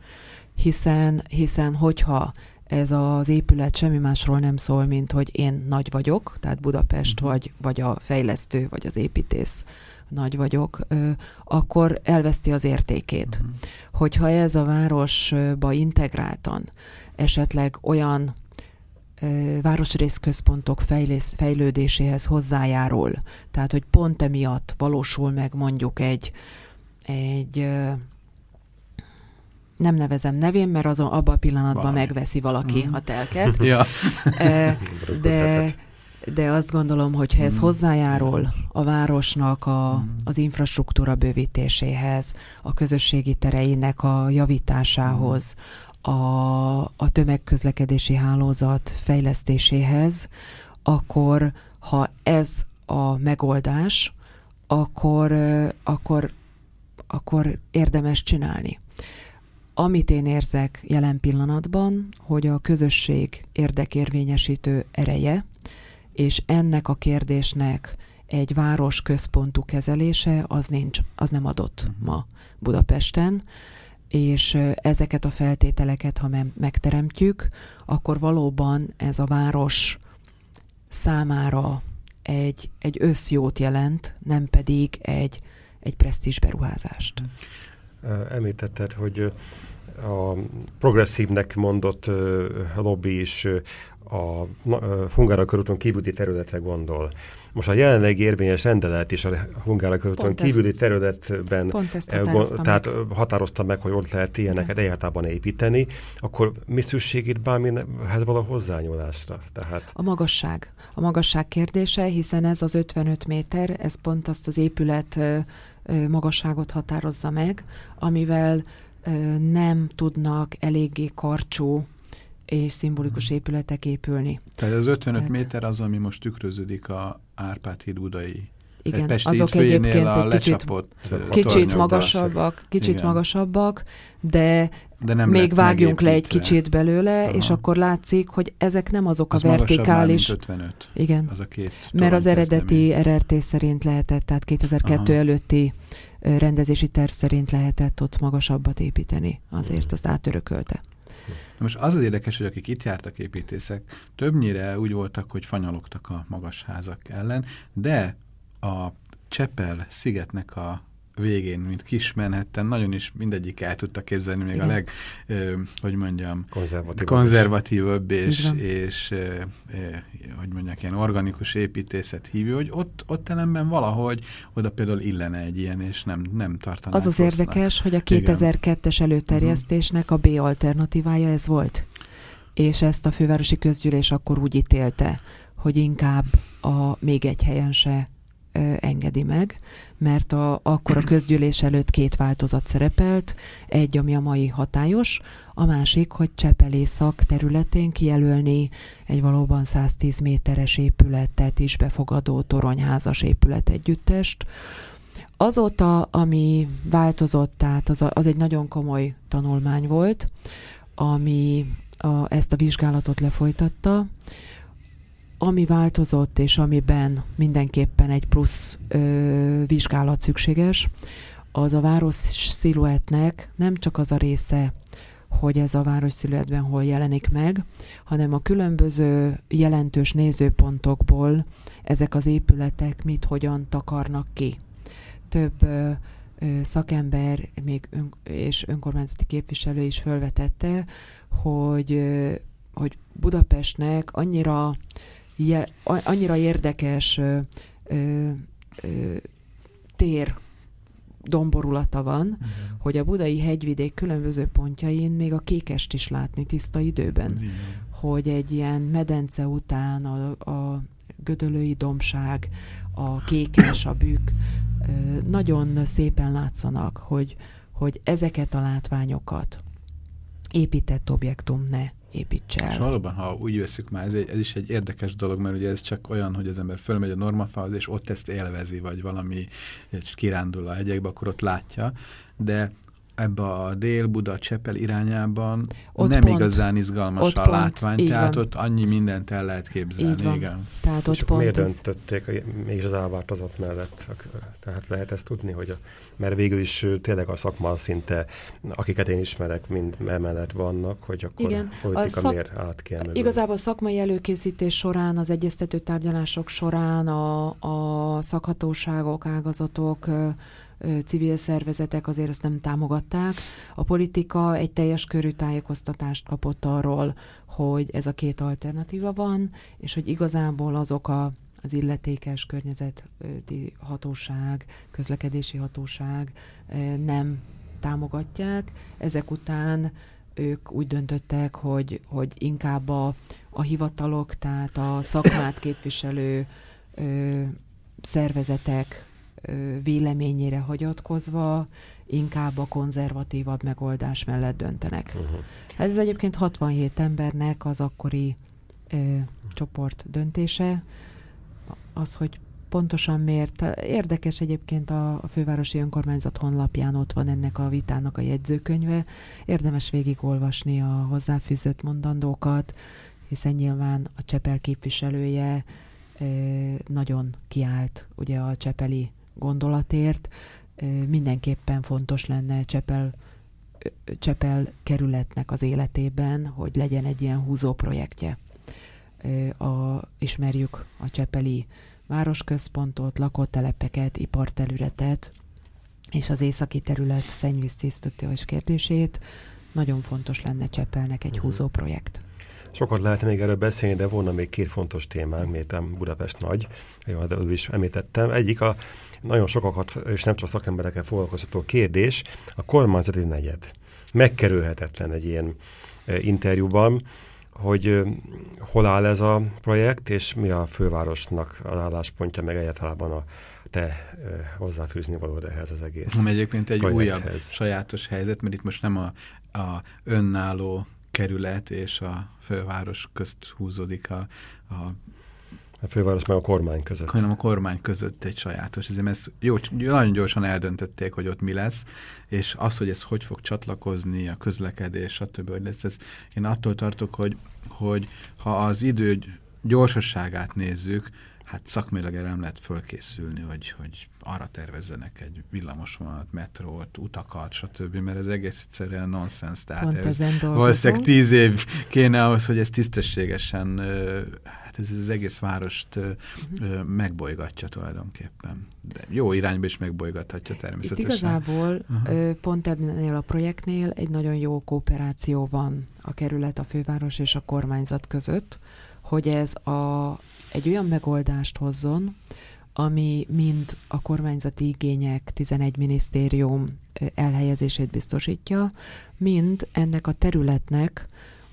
hiszen, hiszen hogyha ez az épület semmi másról nem szól, mint hogy én nagy vagyok, tehát Budapest uh-huh. vagy, vagy a fejlesztő, vagy az építész nagy vagyok, akkor elveszti az értékét. Uh-huh. Hogyha ez a városba integráltan esetleg olyan városrészközpontok fejlész, fejlődéséhez hozzájárul, tehát hogy pont emiatt valósul meg mondjuk egy, egy nem nevezem nevén, mert azon abban a pillanatban Valami. megveszi valaki mm. a telket. (laughs) ja. (laughs) de, de azt gondolom, hogy ha ez mm. hozzájárul a városnak a, mm. az infrastruktúra bővítéséhez, a közösségi tereinek a javításához, a, a tömegközlekedési hálózat fejlesztéséhez, akkor ha ez a megoldás, akkor, akkor, akkor érdemes csinálni. Amit én érzek jelen pillanatban, hogy a közösség érdekérvényesítő ereje, és ennek a kérdésnek egy város központú kezelése, az nincs, az nem adott uh-huh. ma Budapesten, és ezeket a feltételeket, ha megteremtjük, akkor valóban ez a város számára egy, egy összjót jelent, nem pedig egy, egy presztízs beruházást. Említetted, hogy a progresszívnek mondott lobby is a Hungára körúton kívüli területre gondol. Most a jelenleg érvényes rendelet is a Hungára körúton kívüli ezt, területben határozta tehát meg. határozta meg, hogy ott lehet ilyeneket egyáltalán építeni, akkor mi szükség itt bármihez való hozzányúlásra? Tehát... A magasság. A magasság kérdése, hiszen ez az 55 méter, ez pont azt az épület magasságot határozza meg, amivel nem tudnak eléggé karcsú és szimbolikus épületek épülni. Tehát az 55 Tehát... méter az, ami most tükröződik a Árpád híd udai igen, Pesti azok egyébként egy kicsit, kicsit magasabbak, kicsit Igen. magasabbak, de, de nem még vágjunk le egy kicsit belőle, Aha. és akkor látszik, hogy ezek nem azok az a vertikális... Már, 55. Igen. Az a két Mert az eredeti RRT szerint lehetett, tehát 2002 Aha. előtti rendezési terv szerint lehetett ott magasabbat építeni. Azért azt átörökölte. Na most az az érdekes, hogy akik itt jártak építészek, többnyire úgy voltak, hogy fanyalogtak a magas házak ellen, de a Csepel szigetnek a végén, mint kis Manhattan, nagyon is mindegyik el tudta képzelni, még Igen. a leg, ö, hogy mondjam, konzervatívabb, konzervatívabb és, és ö, ö, hogy mondják, ilyen organikus építészet hívő, hogy ott, ott ellenben valahogy oda például illene egy ilyen, és nem, nem tartaná. Az az rossznak. érdekes, hogy a 2002-es előterjesztésnek a B alternatívája ez volt. És ezt a fővárosi közgyűlés akkor úgy ítélte, hogy inkább a még egy helyen se engedi meg, mert a, akkor a közgyűlés előtt két változat szerepelt, egy, ami a mai hatályos, a másik, hogy Csepelészak területén kijelölni egy valóban 110 méteres épületet is befogadó toronyházas épület együttest. Azóta, ami változott, tehát az, a, az egy nagyon komoly tanulmány volt, ami a, ezt a vizsgálatot lefolytatta, ami változott, és amiben mindenképpen egy plusz ö, vizsgálat szükséges, az a város sziluettnek nem csak az a része, hogy ez a város sziluettben hol jelenik meg, hanem a különböző jelentős nézőpontokból ezek az épületek mit hogyan takarnak ki. Több ö, ö, szakember még ön, és önkormányzati képviselő is felvetette, hogy, ö, hogy Budapestnek annyira je, annyira érdekes ö, ö, ö, tér domborulata van, uh-huh. hogy a budai hegyvidék különböző pontjain még a kékest is látni tiszta időben. Uh-huh. Hogy egy ilyen medence után a, a gödölői domság, a kékes, a bükk nagyon szépen látszanak, hogy, hogy ezeket a látványokat épített objektum ne építse el. És valóban, ha úgy veszük már, ez, egy, ez is egy érdekes dolog, mert ugye ez csak olyan, hogy az ember fölmegy a normafához, és ott ezt élvezi, vagy valami kirándul a hegyekbe, akkor ott látja, de ebbe a Dél-Buda Csepel irányában ott nem pont, igazán izgalmas ott a pont, látvány, tehát van. ott annyi mindent el lehet képzelni. Így Igen. Tehát ott pont miért ez... döntötték mégis az elváltozat mellett? Tehát lehet ezt tudni, hogy a, mert végül is tényleg a szakma szinte, akiket én ismerek, mind emellett vannak, hogy akkor Igen. politika szak... miért át kell mögül. Igazából szakmai előkészítés során, az egyeztető tárgyalások során a, a szakhatóságok, ágazatok civil szervezetek azért ezt nem támogatták. A politika egy teljes körű tájékoztatást kapott arról, hogy ez a két alternatíva van, és hogy igazából azok a, az illetékes környezeti hatóság, közlekedési hatóság nem támogatják. Ezek után ők úgy döntöttek, hogy, hogy inkább a, a hivatalok, tehát a szakmát képviselő ö, szervezetek véleményére hagyatkozva inkább a konzervatívabb megoldás mellett döntenek. Uh-huh. Ez egyébként 67 embernek az akkori ö, csoport döntése. Az, hogy pontosan miért. Érdekes egyébként a, a fővárosi önkormányzat honlapján ott van ennek a vitának a jegyzőkönyve. Érdemes végigolvasni a hozzáfűzött mondandókat, hiszen nyilván a Csepel képviselője nagyon kiállt ugye a csepeli gondolatért. Mindenképpen fontos lenne Csepel, Csepel kerületnek az életében, hogy legyen egy ilyen húzó projektje. A, ismerjük a Csepeli városközpontot, lakótelepeket, iparterületet, és az északi terület szennyvíztisztítás kérdését. Nagyon fontos lenne Csepelnek egy uh-huh. húzó projekt. Sokat lehet még erről beszélni, de volna még két fontos témánk, miután Budapest nagy, jó, de is említettem. Egyik a nagyon sokakat, és nem csak szakemberekkel foglalkoztató kérdés, a kormányzati negyed. Megkerülhetetlen egy ilyen e, interjúban, hogy e, hol áll ez a projekt, és mi a fővárosnak az álláspontja, meg egyáltalán a te e, hozzáfűzni valód ehhez az egész Egyébként egy projekthez. újabb sajátos helyzet, mert itt most nem a, a önálló kerület és a főváros közt húzódik a, a a főváros meg a kormány között. Hanem a kormány között egy sajátos. Ezért ezt jó, nagyon gyorsan eldöntötték, hogy ott mi lesz, és az, hogy ez hogy fog csatlakozni, a közlekedés, stb. Hogy lesz, ez, én attól tartok, hogy, hogy ha az idő gyorsaságát nézzük, hát szakmailag erre nem lehet fölkészülni, hogy, hogy arra tervezzenek egy villamosvonalat, metrót, utakat, stb., mert ez egész egyszerűen nonsens. Tehát ez valószínűleg tíz év kéne ahhoz, hogy ez tisztességesen, hát ez az egész várost uh-huh. megbolygatja tulajdonképpen. De jó irányba is megbolygathatja természetesen. Itt igazából uh-huh. pont ebben a projektnél egy nagyon jó kooperáció van a kerület, a főváros és a kormányzat között, hogy ez a egy olyan megoldást hozzon, ami mind a kormányzati igények 11 minisztérium elhelyezését biztosítja, mind ennek a területnek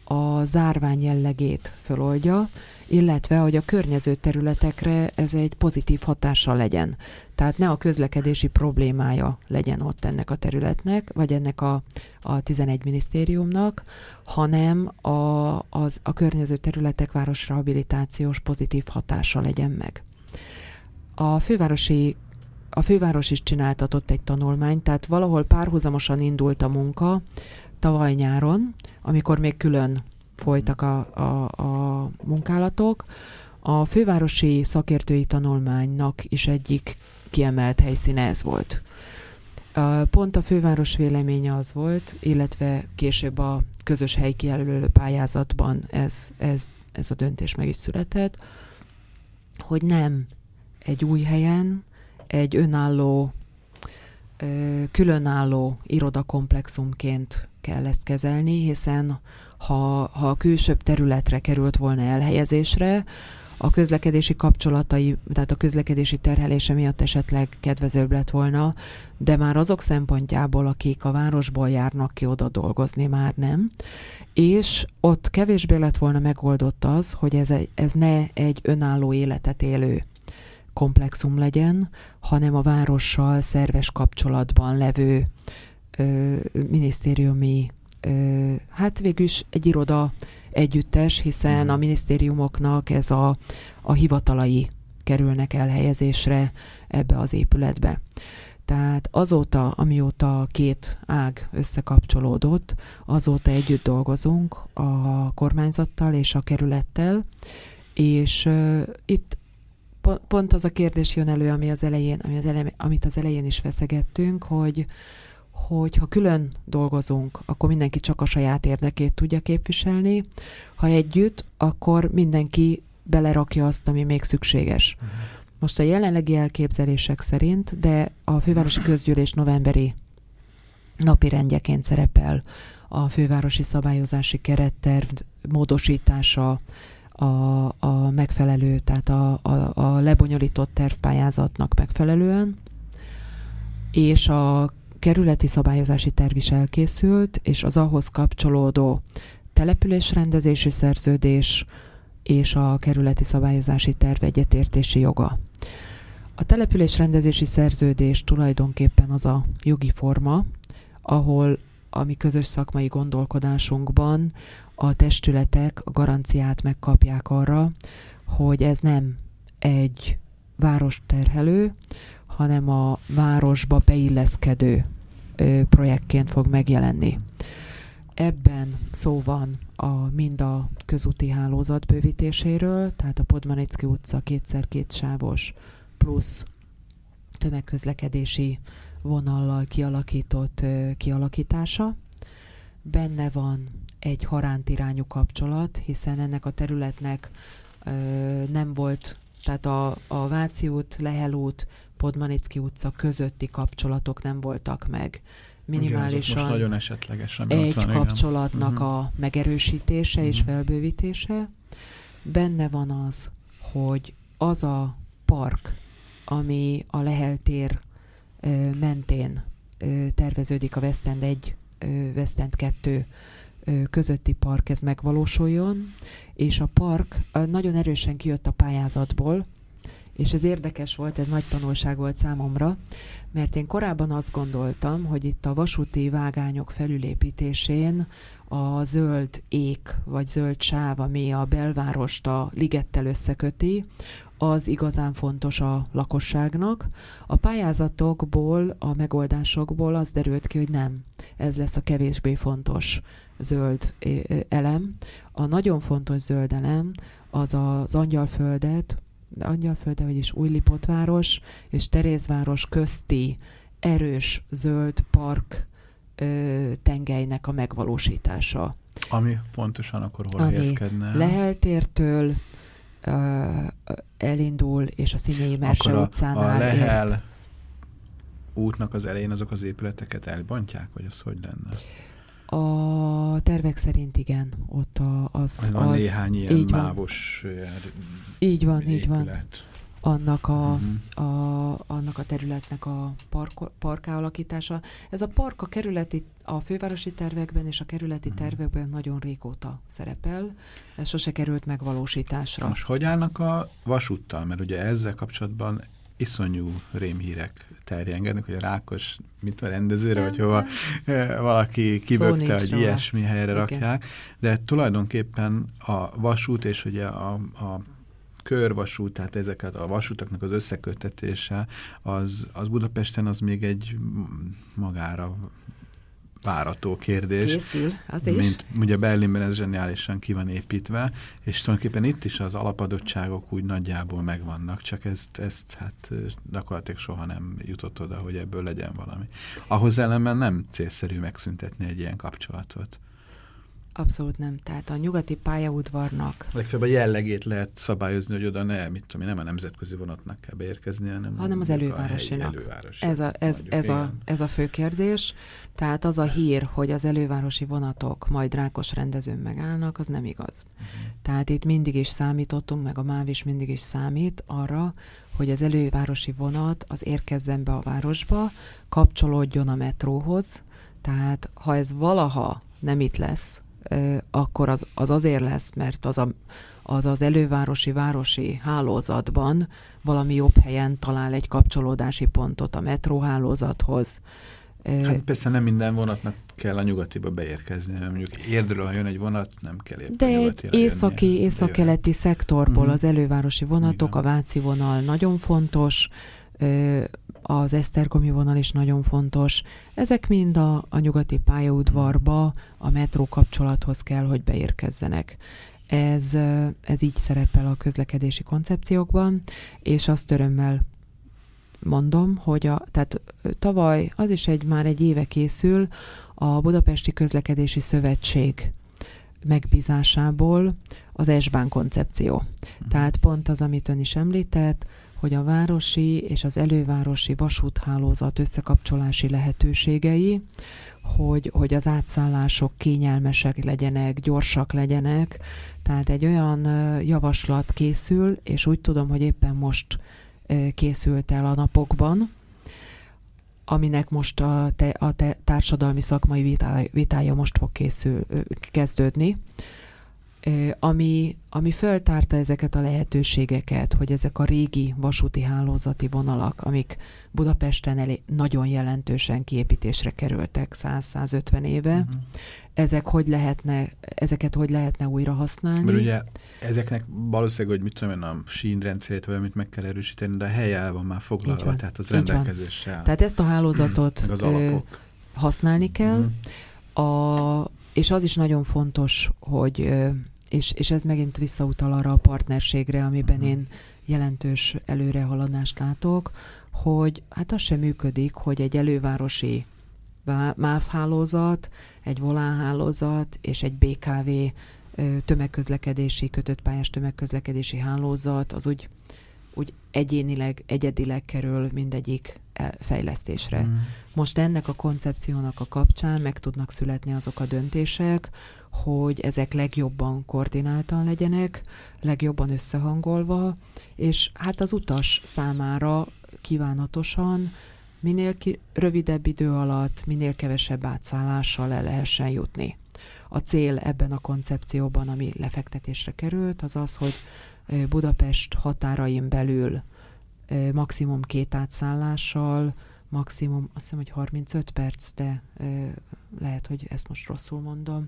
a zárvány jellegét föloldja, illetve hogy a környező területekre ez egy pozitív hatással legyen. Tehát ne a közlekedési problémája legyen ott ennek a területnek, vagy ennek a, a 11 minisztériumnak, hanem a, az, a környező területek városrehabilitációs pozitív hatása legyen meg. A fővárosi a főváros is csináltatott egy tanulmányt, tehát valahol párhuzamosan indult a munka tavaly nyáron, amikor még külön folytak a, a, a munkálatok. A fővárosi szakértői tanulmánynak is egyik kiemelt helyszíne ez volt. Pont a főváros véleménye az volt, illetve később a közös helykijelölő pályázatban ez, ez, ez a döntés meg is született, hogy nem egy új helyen, egy önálló, különálló irodakomplexumként kell ezt kezelni, hiszen ha, ha a külsőbb területre került volna elhelyezésre, a közlekedési kapcsolatai, tehát a közlekedési terhelése miatt esetleg kedvezőbb lett volna, de már azok szempontjából, akik a városból járnak ki oda dolgozni, már nem. És ott kevésbé lett volna megoldott az, hogy ez, egy, ez ne egy önálló életet élő komplexum legyen, hanem a várossal szerves kapcsolatban levő ö, minisztériumi, ö, hát végül is egy iroda együttes, hiszen a minisztériumoknak ez a, a hivatalai kerülnek elhelyezésre ebbe az épületbe. Tehát azóta, amióta két ág összekapcsolódott, azóta együtt dolgozunk a kormányzattal és a kerülettel, és uh, itt pont az a kérdés jön elő, ami az elején, ami az elején, amit az elején is feszegettünk, hogy hogy ha külön dolgozunk, akkor mindenki csak a saját érdekét tudja képviselni, ha együtt, akkor mindenki belerakja azt, ami még szükséges. Uh-huh. Most a jelenlegi elképzelések szerint, de a fővárosi közgyűlés novemberi napi rendjeként szerepel a fővárosi szabályozási keretterv módosítása, a, a megfelelő, tehát a, a, a lebonyolított tervpályázatnak megfelelően, és a kerületi szabályozási terv is elkészült, és az ahhoz kapcsolódó településrendezési szerződés és a kerületi szabályozási terv egyetértési joga. A településrendezési szerződés tulajdonképpen az a jogi forma, ahol a mi közös szakmai gondolkodásunkban a testületek garanciát megkapják arra, hogy ez nem egy város terhelő, hanem a városba beilleszkedő projektként fog megjelenni. Ebben szó van a, mind a közúti hálózat bővítéséről, tehát a Podmanicki utca kétszer két sávos plusz tömegközlekedési vonallal kialakított ö, kialakítása. Benne van egy haránt irányú kapcsolat, hiszen ennek a területnek ö, nem volt, tehát a, a Váci út, Lehel út, Podmanicki utca közötti kapcsolatok nem voltak meg. Minimálisan most nagyon esetleges, egy van, kapcsolatnak igen. Mhm. a megerősítése uh-huh. és mhm. felbővítése. Benne van az, hogy az a park, ami a Lehel tér ö, mentén ö, terveződik a West End 1, ö, West End 2 ö, közötti park, ez megvalósuljon, és a park ö, nagyon erősen kijött a pályázatból, és ez érdekes volt, ez nagy tanulság volt számomra, mert én korábban azt gondoltam, hogy itt a vasúti vágányok felülépítésén a zöld ék, vagy zöld sáv, ami a belvárost a ligettel összeköti, az igazán fontos a lakosságnak. A pályázatokból, a megoldásokból az derült ki, hogy nem. Ez lesz a kevésbé fontos zöld elem. A nagyon fontos zöld elem az az Angyalföldet, Angyalfölde, vagyis Újlipotváros és Terézváros közti erős zöld park ö, tengelynek a megvalósítása. Ami pontosan akkor hol Ami helyezkedne? Leheltértől ö, elindul, és a Színyei Merse utcánál a Lehel ért. útnak az elején azok az épületeket elbontják, vagy az hogy lenne? A tervek szerint igen, ott a, az, az néhány ilyen így mávos van. Így van, épület. így van. Annak a, uh-huh. a, annak a területnek a park, parká alakítása. Ez a park a kerületi, a fővárosi tervekben és a kerületi uh-huh. tervekben nagyon régóta szerepel. Ez sose került megvalósításra. Most hogy állnak a vasúttal? Mert ugye ezzel kapcsolatban iszonyú rémhírek terjengenek, hogy a Rákos, mint a rendezőre, nem, vagy hova nem. (laughs) valaki kibökte, hogy róla. ilyesmi helyre Igen. rakják, de tulajdonképpen a vasút és ugye a, a körvasút, tehát ezeket a vasutaknak az összekötetése, az, az Budapesten az még egy magára várató kérdés. Készül, az is. Mint ugye Berlinben ez zseniálisan ki van építve, és tulajdonképpen itt is az alapadottságok úgy nagyjából megvannak, csak ezt, ezt hát gyakorlatilag soha nem jutott oda, hogy ebből legyen valami. Ahhoz ellenben nem célszerű megszüntetni egy ilyen kapcsolatot. Abszolút nem. Tehát a nyugati pályaudvarnak... Legfeljebb a jellegét lehet szabályozni, hogy oda ne, mit tudom nem a nemzetközi vonatnak kell beérkezni, hanem, hanem az elővárosinak. Elővárosi. Ez, a, ez, ez, a, ez a fő kérdés. Tehát az a hír, hogy az elővárosi vonatok majd rákos rendezőn megállnak, az nem igaz. Uh-huh. Tehát itt mindig is számítottunk, meg a MÁV is mindig is számít arra, hogy az elővárosi vonat az érkezzen be a városba, kapcsolódjon a metróhoz, tehát ha ez valaha nem itt lesz, akkor az, az azért lesz, mert az, a, az az elővárosi városi hálózatban valami jobb helyen talál egy kapcsolódási pontot a metróhálózathoz. Hát persze nem minden vonatnak kell a nyugatiba beérkezni, mert mondjuk érdről, ha jön egy vonat, nem kell éppen De egy északi, északkeleti szektorból uh-huh. az elővárosi vonatok, Igen. a Váci vonal nagyon fontos, az Esztergomi vonal is nagyon fontos. Ezek mind a, a nyugati pályaudvarba, a metró kapcsolathoz kell, hogy beérkezzenek. Ez, ez így szerepel a közlekedési koncepciókban, és azt örömmel mondom, hogy a, tehát tavaly, az is egy már egy éve készül, a Budapesti Közlekedési Szövetség megbízásából az S-bán koncepció. Mhm. Tehát pont az, amit ön is említett, hogy a városi és az elővárosi vasúthálózat összekapcsolási lehetőségei, hogy, hogy az átszállások kényelmesek legyenek, gyorsak legyenek. Tehát egy olyan javaslat készül, és úgy tudom, hogy éppen most készült el a napokban, aminek most a, te, a te, társadalmi szakmai vitája, vitája most fog készül, kezdődni ami, ami föltárta ezeket a lehetőségeket, hogy ezek a régi vasúti hálózati vonalak, amik Budapesten elé nagyon jelentősen kiépítésre kerültek 100-150 éve, uh-huh. ezek hogy lehetne, ezeket hogy lehetne újra használni? Mert ugye ezeknek valószínűleg, hogy mit tudom én, a sínrendszerét vagy amit meg kell erősíteni, de a helye el van már foglalva, van, tehát az rendelkezéssel. Tehát ezt a hálózatot (clears throat) az alapok. használni kell, uh-huh. a, és az is nagyon fontos, hogy és, és ez megint visszautal arra a partnerségre, amiben én jelentős előrehaladást látok, hogy hát az sem működik, hogy egy elővárosi MÁV hálózat, egy volánhálózat és egy BKV tömegközlekedési, kötött pályás tömegközlekedési hálózat, az úgy, úgy egyénileg, egyedileg kerül mindegyik fejlesztésre. Mm. Most ennek a koncepciónak a kapcsán meg tudnak születni azok a döntések, hogy ezek legjobban koordináltan legyenek, legjobban összehangolva, és hát az utas számára kívánatosan minél ki, rövidebb idő alatt, minél kevesebb átszállással le lehessen jutni. A cél ebben a koncepcióban, ami lefektetésre került, az az, hogy Budapest határain belül maximum két átszállással, maximum, azt hiszem, hogy 35 perc, de lehet, hogy ezt most rosszul mondom,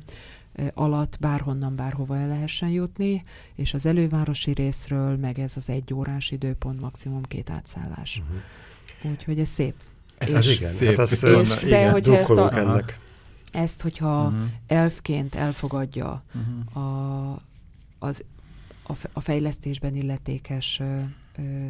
alatt bárhonnan bárhova el lehessen jutni, és az elővárosi részről meg ez az egy órás időpont, maximum két átszállás. Uh-huh. Úgyhogy ez szép. Ez és, az igen. Szép. Hát az, és, igen, de hogyha ezt, a, ennek. ezt, hogyha uh-huh. elfként elfogadja uh-huh. a, az, a, a fejlesztésben illetékes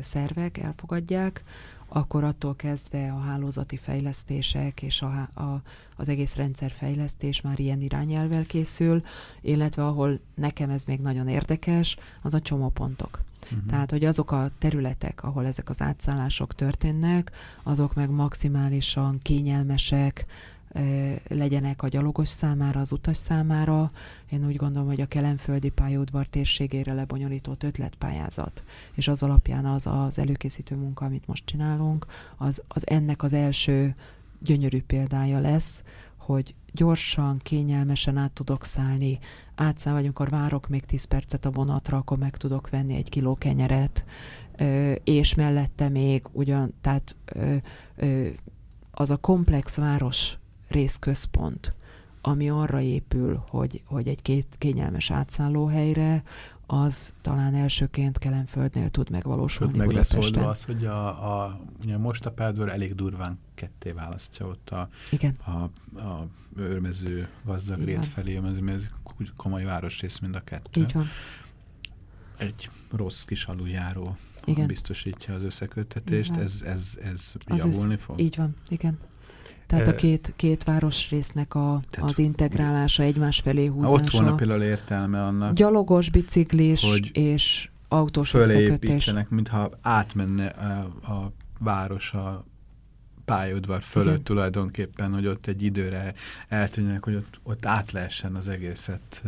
szervek, elfogadják, akkor attól kezdve a hálózati fejlesztések és a, a, az egész rendszerfejlesztés már ilyen irányelvel készül, illetve ahol nekem ez még nagyon érdekes, az a csomópontok. Uh-huh. Tehát, hogy azok a területek, ahol ezek az átszállások történnek, azok meg maximálisan kényelmesek, legyenek a gyalogos számára, az utas számára. Én úgy gondolom, hogy a kelemföldi pályaudvar térségére lebonyolított ötletpályázat, és az alapján az az előkészítő munka, amit most csinálunk, az, az ennek az első gyönyörű példája lesz, hogy gyorsan, kényelmesen át tudok szállni, átszáll, vagy amikor várok még 10 percet a vonatra, akkor meg tudok venni egy kiló kenyeret, és mellette még ugyan, tehát az a komplex város részközpont, ami arra épül, hogy, hogy egy két kényelmes átszállóhelyre, az talán elsőként Kelenföldnél tud megvalósulni meg lesz oldva az, hogy a, a, a most a pádor elég durván ketté választja ott a, Igen. a, a őrmező gazdag Igen. rét felé, ez úgy komoly városrész mind a kettő. Így van. Egy rossz kis aluljáró igen. biztosítja az összeköttetést, ez, ez, ez az javulni fog? Így van, igen. Tehát a két, két városrésznek a, az integrálása, egymás felé húzása. Ott volna például értelme annak. Gyalogos, biciklis hogy és autós összekötés. mintha átmenne a, a város a pályaudvar fölött Igen. tulajdonképpen, hogy ott egy időre eltűnjenek, hogy ott, ott át lehessen az egészet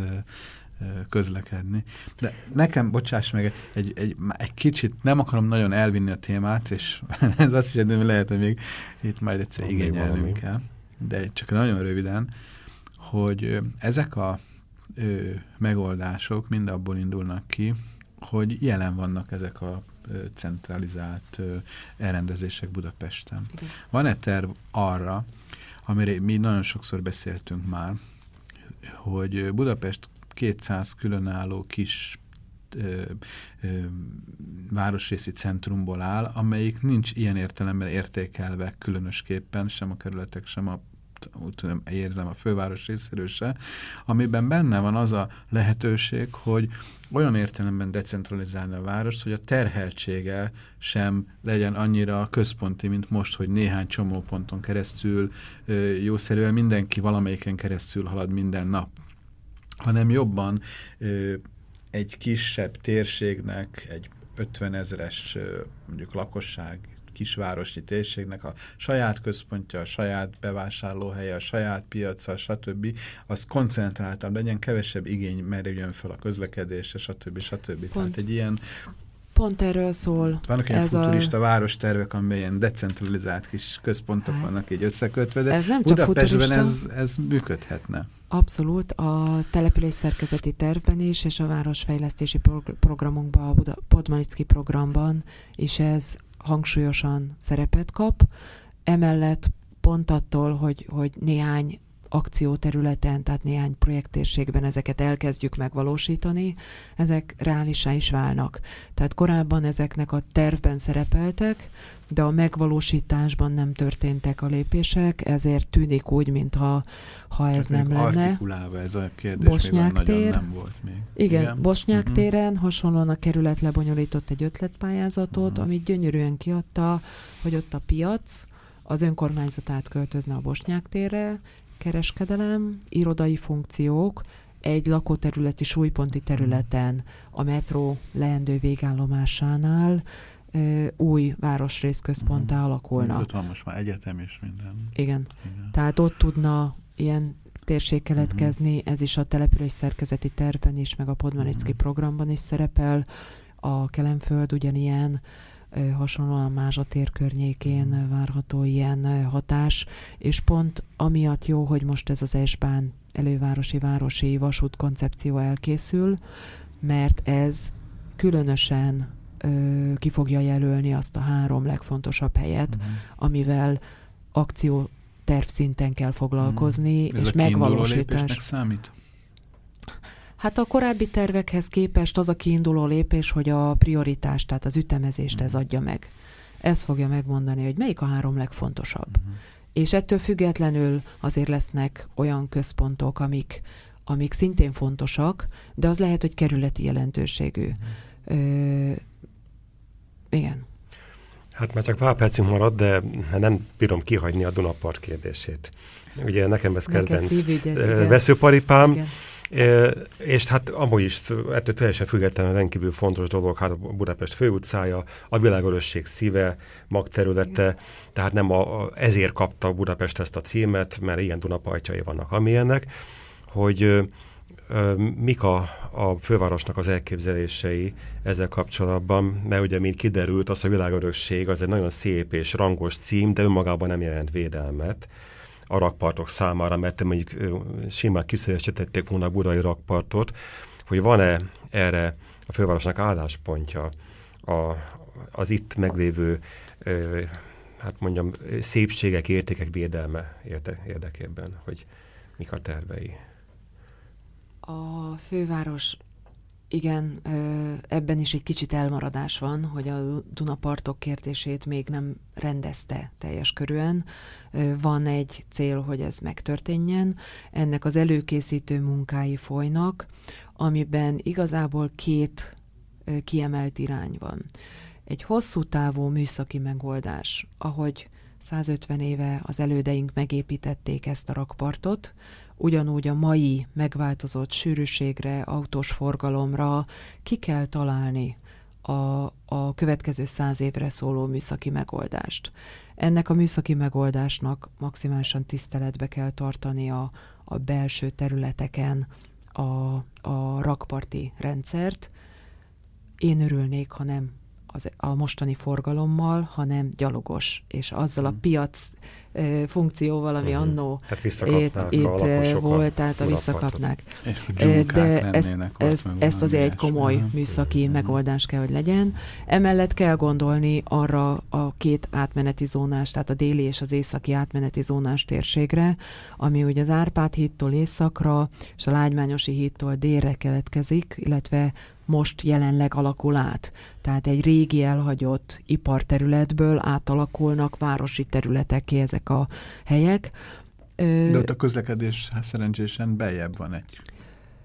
közlekedni. De nekem, bocsáss meg, egy, egy, egy kicsit nem akarom nagyon elvinni a témát, és (laughs) ez azt is hogy lehet, hogy még itt majd egyszer igényelnünk kell, de csak nagyon röviden, hogy ezek a ö, megoldások mind abból indulnak ki, hogy jelen vannak ezek a ö, centralizált ö, elrendezések Budapesten. Van-e terv arra, amire mi nagyon sokszor beszéltünk már, hogy Budapest 200 különálló kis ö, ö, városrészi centrumból áll, amelyik nincs ilyen értelemben értékelve különösképpen, sem a kerületek, sem a úgy tudom, érzem a főváros részéről amiben benne van az a lehetőség, hogy olyan értelemben decentralizálni a várost, hogy a terheltsége sem legyen annyira központi, mint most, hogy néhány csomóponton keresztül jószerűen mindenki valamelyiken keresztül halad minden nap hanem jobban ö, egy kisebb térségnek, egy 50 ezeres mondjuk lakosság kisvárosi térségnek a saját központja, a saját bevásárlóhelye, a saját piaca, stb. az koncentráltabb legyen, kevesebb igény merüljön fel a közlekedésre, stb. stb. Pont. Tehát egy ilyen Pont erről szól. Vannak ilyen futurista a... várostervek, amiben decentralizált kis központok hát, vannak így összekötve, ez nem csak Budapestben ez, ez működhetne. Abszolút. A település szerkezeti tervben is, és a városfejlesztési prog programunkban, a Buda Podmanicki programban is ez hangsúlyosan szerepet kap. Emellett pont attól, hogy, hogy néhány akcióterületen, tehát néhány projekttérségben ezeket elkezdjük megvalósítani, ezek reálisá is válnak. Tehát korábban ezeknek a tervben szerepeltek, de a megvalósításban nem történtek a lépések, ezért tűnik úgy, mintha ha ez nem lenne. Artikulálva ez a kérdés, Bosnyák még tér, nem volt még. Igen, igen. Bosnyák uh-huh. téren hasonlóan a kerület lebonyolított egy ötletpályázatot, uh-huh. amit gyönyörűen kiadta, hogy ott a piac, az önkormányzat átköltözne a Bosnyák térre, kereskedelem, irodai funkciók, egy lakóterületi súlyponti területen a metró leendő végállomásánál új városrészközponttá uh-huh. alakulna. Ott van most már egyetem és minden. Igen. Igen. Tehát ott tudna ilyen térség keletkezni, uh-huh. ez is a település szerkezeti tervben is, meg a Podmanicki uh-huh. programban is szerepel. A Kelemföld ugyanilyen, hasonlóan Mázsa tér környékén várható ilyen hatás, és pont amiatt jó, hogy most ez az Esbán elővárosi városi vasút koncepció elkészül, mert ez különösen ö, ki fogja jelölni azt a három legfontosabb helyet, uh-huh. amivel akció terv szinten kell foglalkozni, uh-huh. és megvalósítás. számít? Hát a korábbi tervekhez képest az a kiinduló lépés, hogy a prioritás, tehát az ütemezést ez adja meg. Ez fogja megmondani, hogy melyik a három legfontosabb. Uh-huh. És ettől függetlenül azért lesznek olyan központok, amik, amik szintén fontosak, de az lehet, hogy kerületi jelentőségű. Uh-huh. Ö, igen. Hát már csak pár percünk maradt, de nem bírom kihagyni a Dunapart kérdését. Ugye nekem ez kedvenc veszőparipám. Igen. E, és hát amúgy is ettől teljesen függetlenül rendkívül fontos dolog, hát a Budapest főutcája, a világörösség szíve, magterülete, tehát nem a, a, ezért kapta Budapest ezt a címet, mert ilyen Dunapartjai vannak amilyenek, hogy ö, ö, mik a, a fővárosnak az elképzelései ezzel kapcsolatban, mert ugye, mint kiderült, az a világörösség az egy nagyon szép és rangos cím, de önmagában nem jelent védelmet a rakpartok számára, mert mondjuk simán kiszélesítették volna a budai rakpartot, hogy van-e erre a fővárosnak álláspontja a, az itt meglévő hát mondjam, szépségek, értékek védelme érde, érdekében, hogy mik a tervei. A főváros igen, ebben is egy kicsit elmaradás van, hogy a Dunapartok kérdését még nem rendezte teljes körűen. Van egy cél, hogy ez megtörténjen. Ennek az előkészítő munkái folynak, amiben igazából két kiemelt irány van. Egy hosszú távú műszaki megoldás, ahogy 150 éve az elődeink megépítették ezt a rakpartot, ugyanúgy a mai megváltozott sűrűségre, autós forgalomra ki kell találni a, a következő száz évre szóló műszaki megoldást. Ennek a műszaki megoldásnak maximálisan tiszteletbe kell tartani a, a belső területeken a, a rakparti rendszert. Én örülnék, ha nem az, a mostani forgalommal, hanem gyalogos, és azzal a hmm. piac funkcióval, ami uh-huh. annó itt, itt volt, tehát a visszakapnák. De ezt, ezt, ezt azért egy komoly uh-huh. műszaki uh-huh. megoldás kell, hogy legyen. Emellett kell gondolni arra a két átmeneti zónás, tehát a déli és az északi átmeneti zónás térségre, ami ugye az Árpád hídtól északra, és a Lágymányosi hídtól délre keletkezik, illetve most jelenleg alakul át. Tehát egy régi elhagyott iparterületből átalakulnak városi területeké ezek a helyek. De ott a közlekedés hát szerencsésen beljebb van egy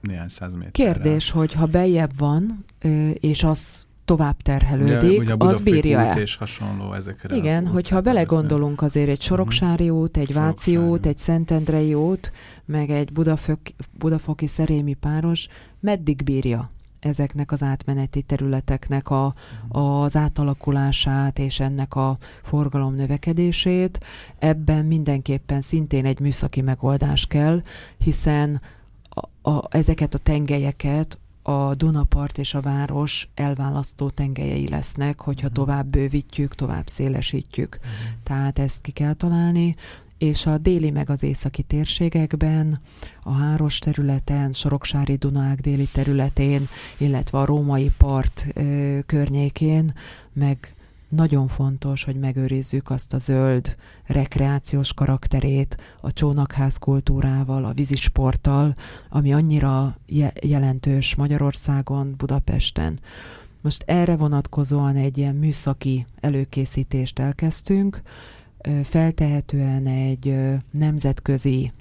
néhány száz méterre. Kérdés, hogy ha beljebb van, és az tovább terhelődik, ugye az bírja el. és hasonló ezekre. Igen, hogyha belegondolunk azért egy Soroksári mhm. út, egy Váci út, egy Szentendrei út, meg egy Budafok, Budafoki Szerémi páros, meddig bírja ezeknek az átmeneti területeknek a, az átalakulását és ennek a forgalom növekedését. Ebben mindenképpen szintén egy műszaki megoldás kell, hiszen a, a, ezeket a tengelyeket a Dunapart és a város elválasztó tengelyei lesznek, hogyha mhm. tovább bővítjük, tovább szélesítjük. Uh-huh. Tehát ezt ki kell találni és a déli meg az északi térségekben, a Háros területen, Soroksári Dunaák déli területén, illetve a római part ö, környékén, meg nagyon fontos, hogy megőrizzük azt a zöld rekreációs karakterét, a csónakház kultúrával, a vízisporttal, ami annyira je- jelentős Magyarországon, Budapesten. Most erre vonatkozóan egy ilyen műszaki előkészítést elkezdtünk, feltehetően egy nemzetközi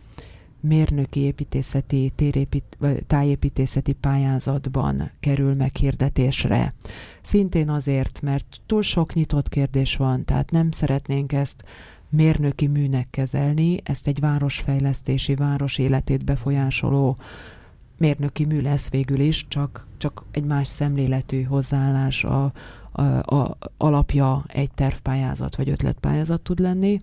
mérnöki építészeti, térépít, tájépítészeti pályázatban kerül meghirdetésre. Szintén azért, mert túl sok nyitott kérdés van, tehát nem szeretnénk ezt mérnöki műnek kezelni, ezt egy városfejlesztési, város életét befolyásoló mérnöki mű lesz végül is, csak, csak egy más szemléletű hozzáállás a, a, a, alapja egy tervpályázat vagy ötletpályázat tud lenni.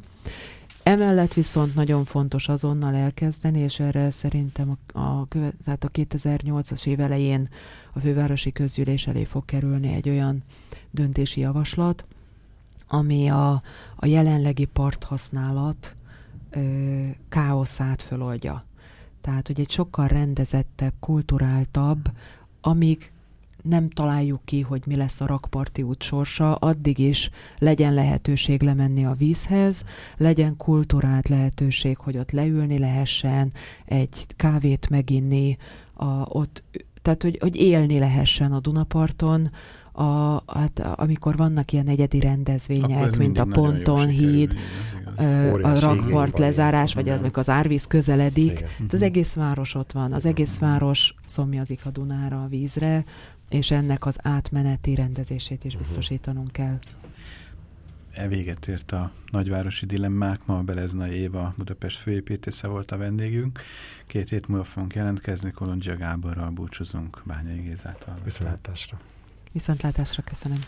Emellett viszont nagyon fontos azonnal elkezdeni, és erre szerintem a, a, tehát a 2008-as év elején a fővárosi közgyűlés elé fog kerülni egy olyan döntési javaslat, ami a, a jelenlegi parthasználat ö, káoszát föloldja. Tehát, hogy egy sokkal rendezettebb, kulturáltabb, amíg nem találjuk ki, hogy mi lesz a rakparti út sorsa, addig is legyen lehetőség lemenni a vízhez, legyen kulturált lehetőség, hogy ott leülni lehessen, egy kávét meginni, a, ott, tehát hogy, hogy élni lehessen a Dunaparton, a, hát, amikor vannak ilyen egyedi rendezvények, mint a Ponton híd, a rakpart lezárás, vagy az, amikor az árvíz közeledik, az egész város ott van, az egész város szomjazik a Dunára, a vízre, és ennek az átmeneti rendezését is mhm. biztosítanunk kell. E véget ért a nagyvárosi dilemmák, ma Belezna Éva Budapest főépítésze volt a vendégünk. Két hét múlva fogunk jelentkezni, Kolondzsia Gáborral búcsúzunk Bányai Gézától. Viszontlátásra. Viszontlátásra köszönöm.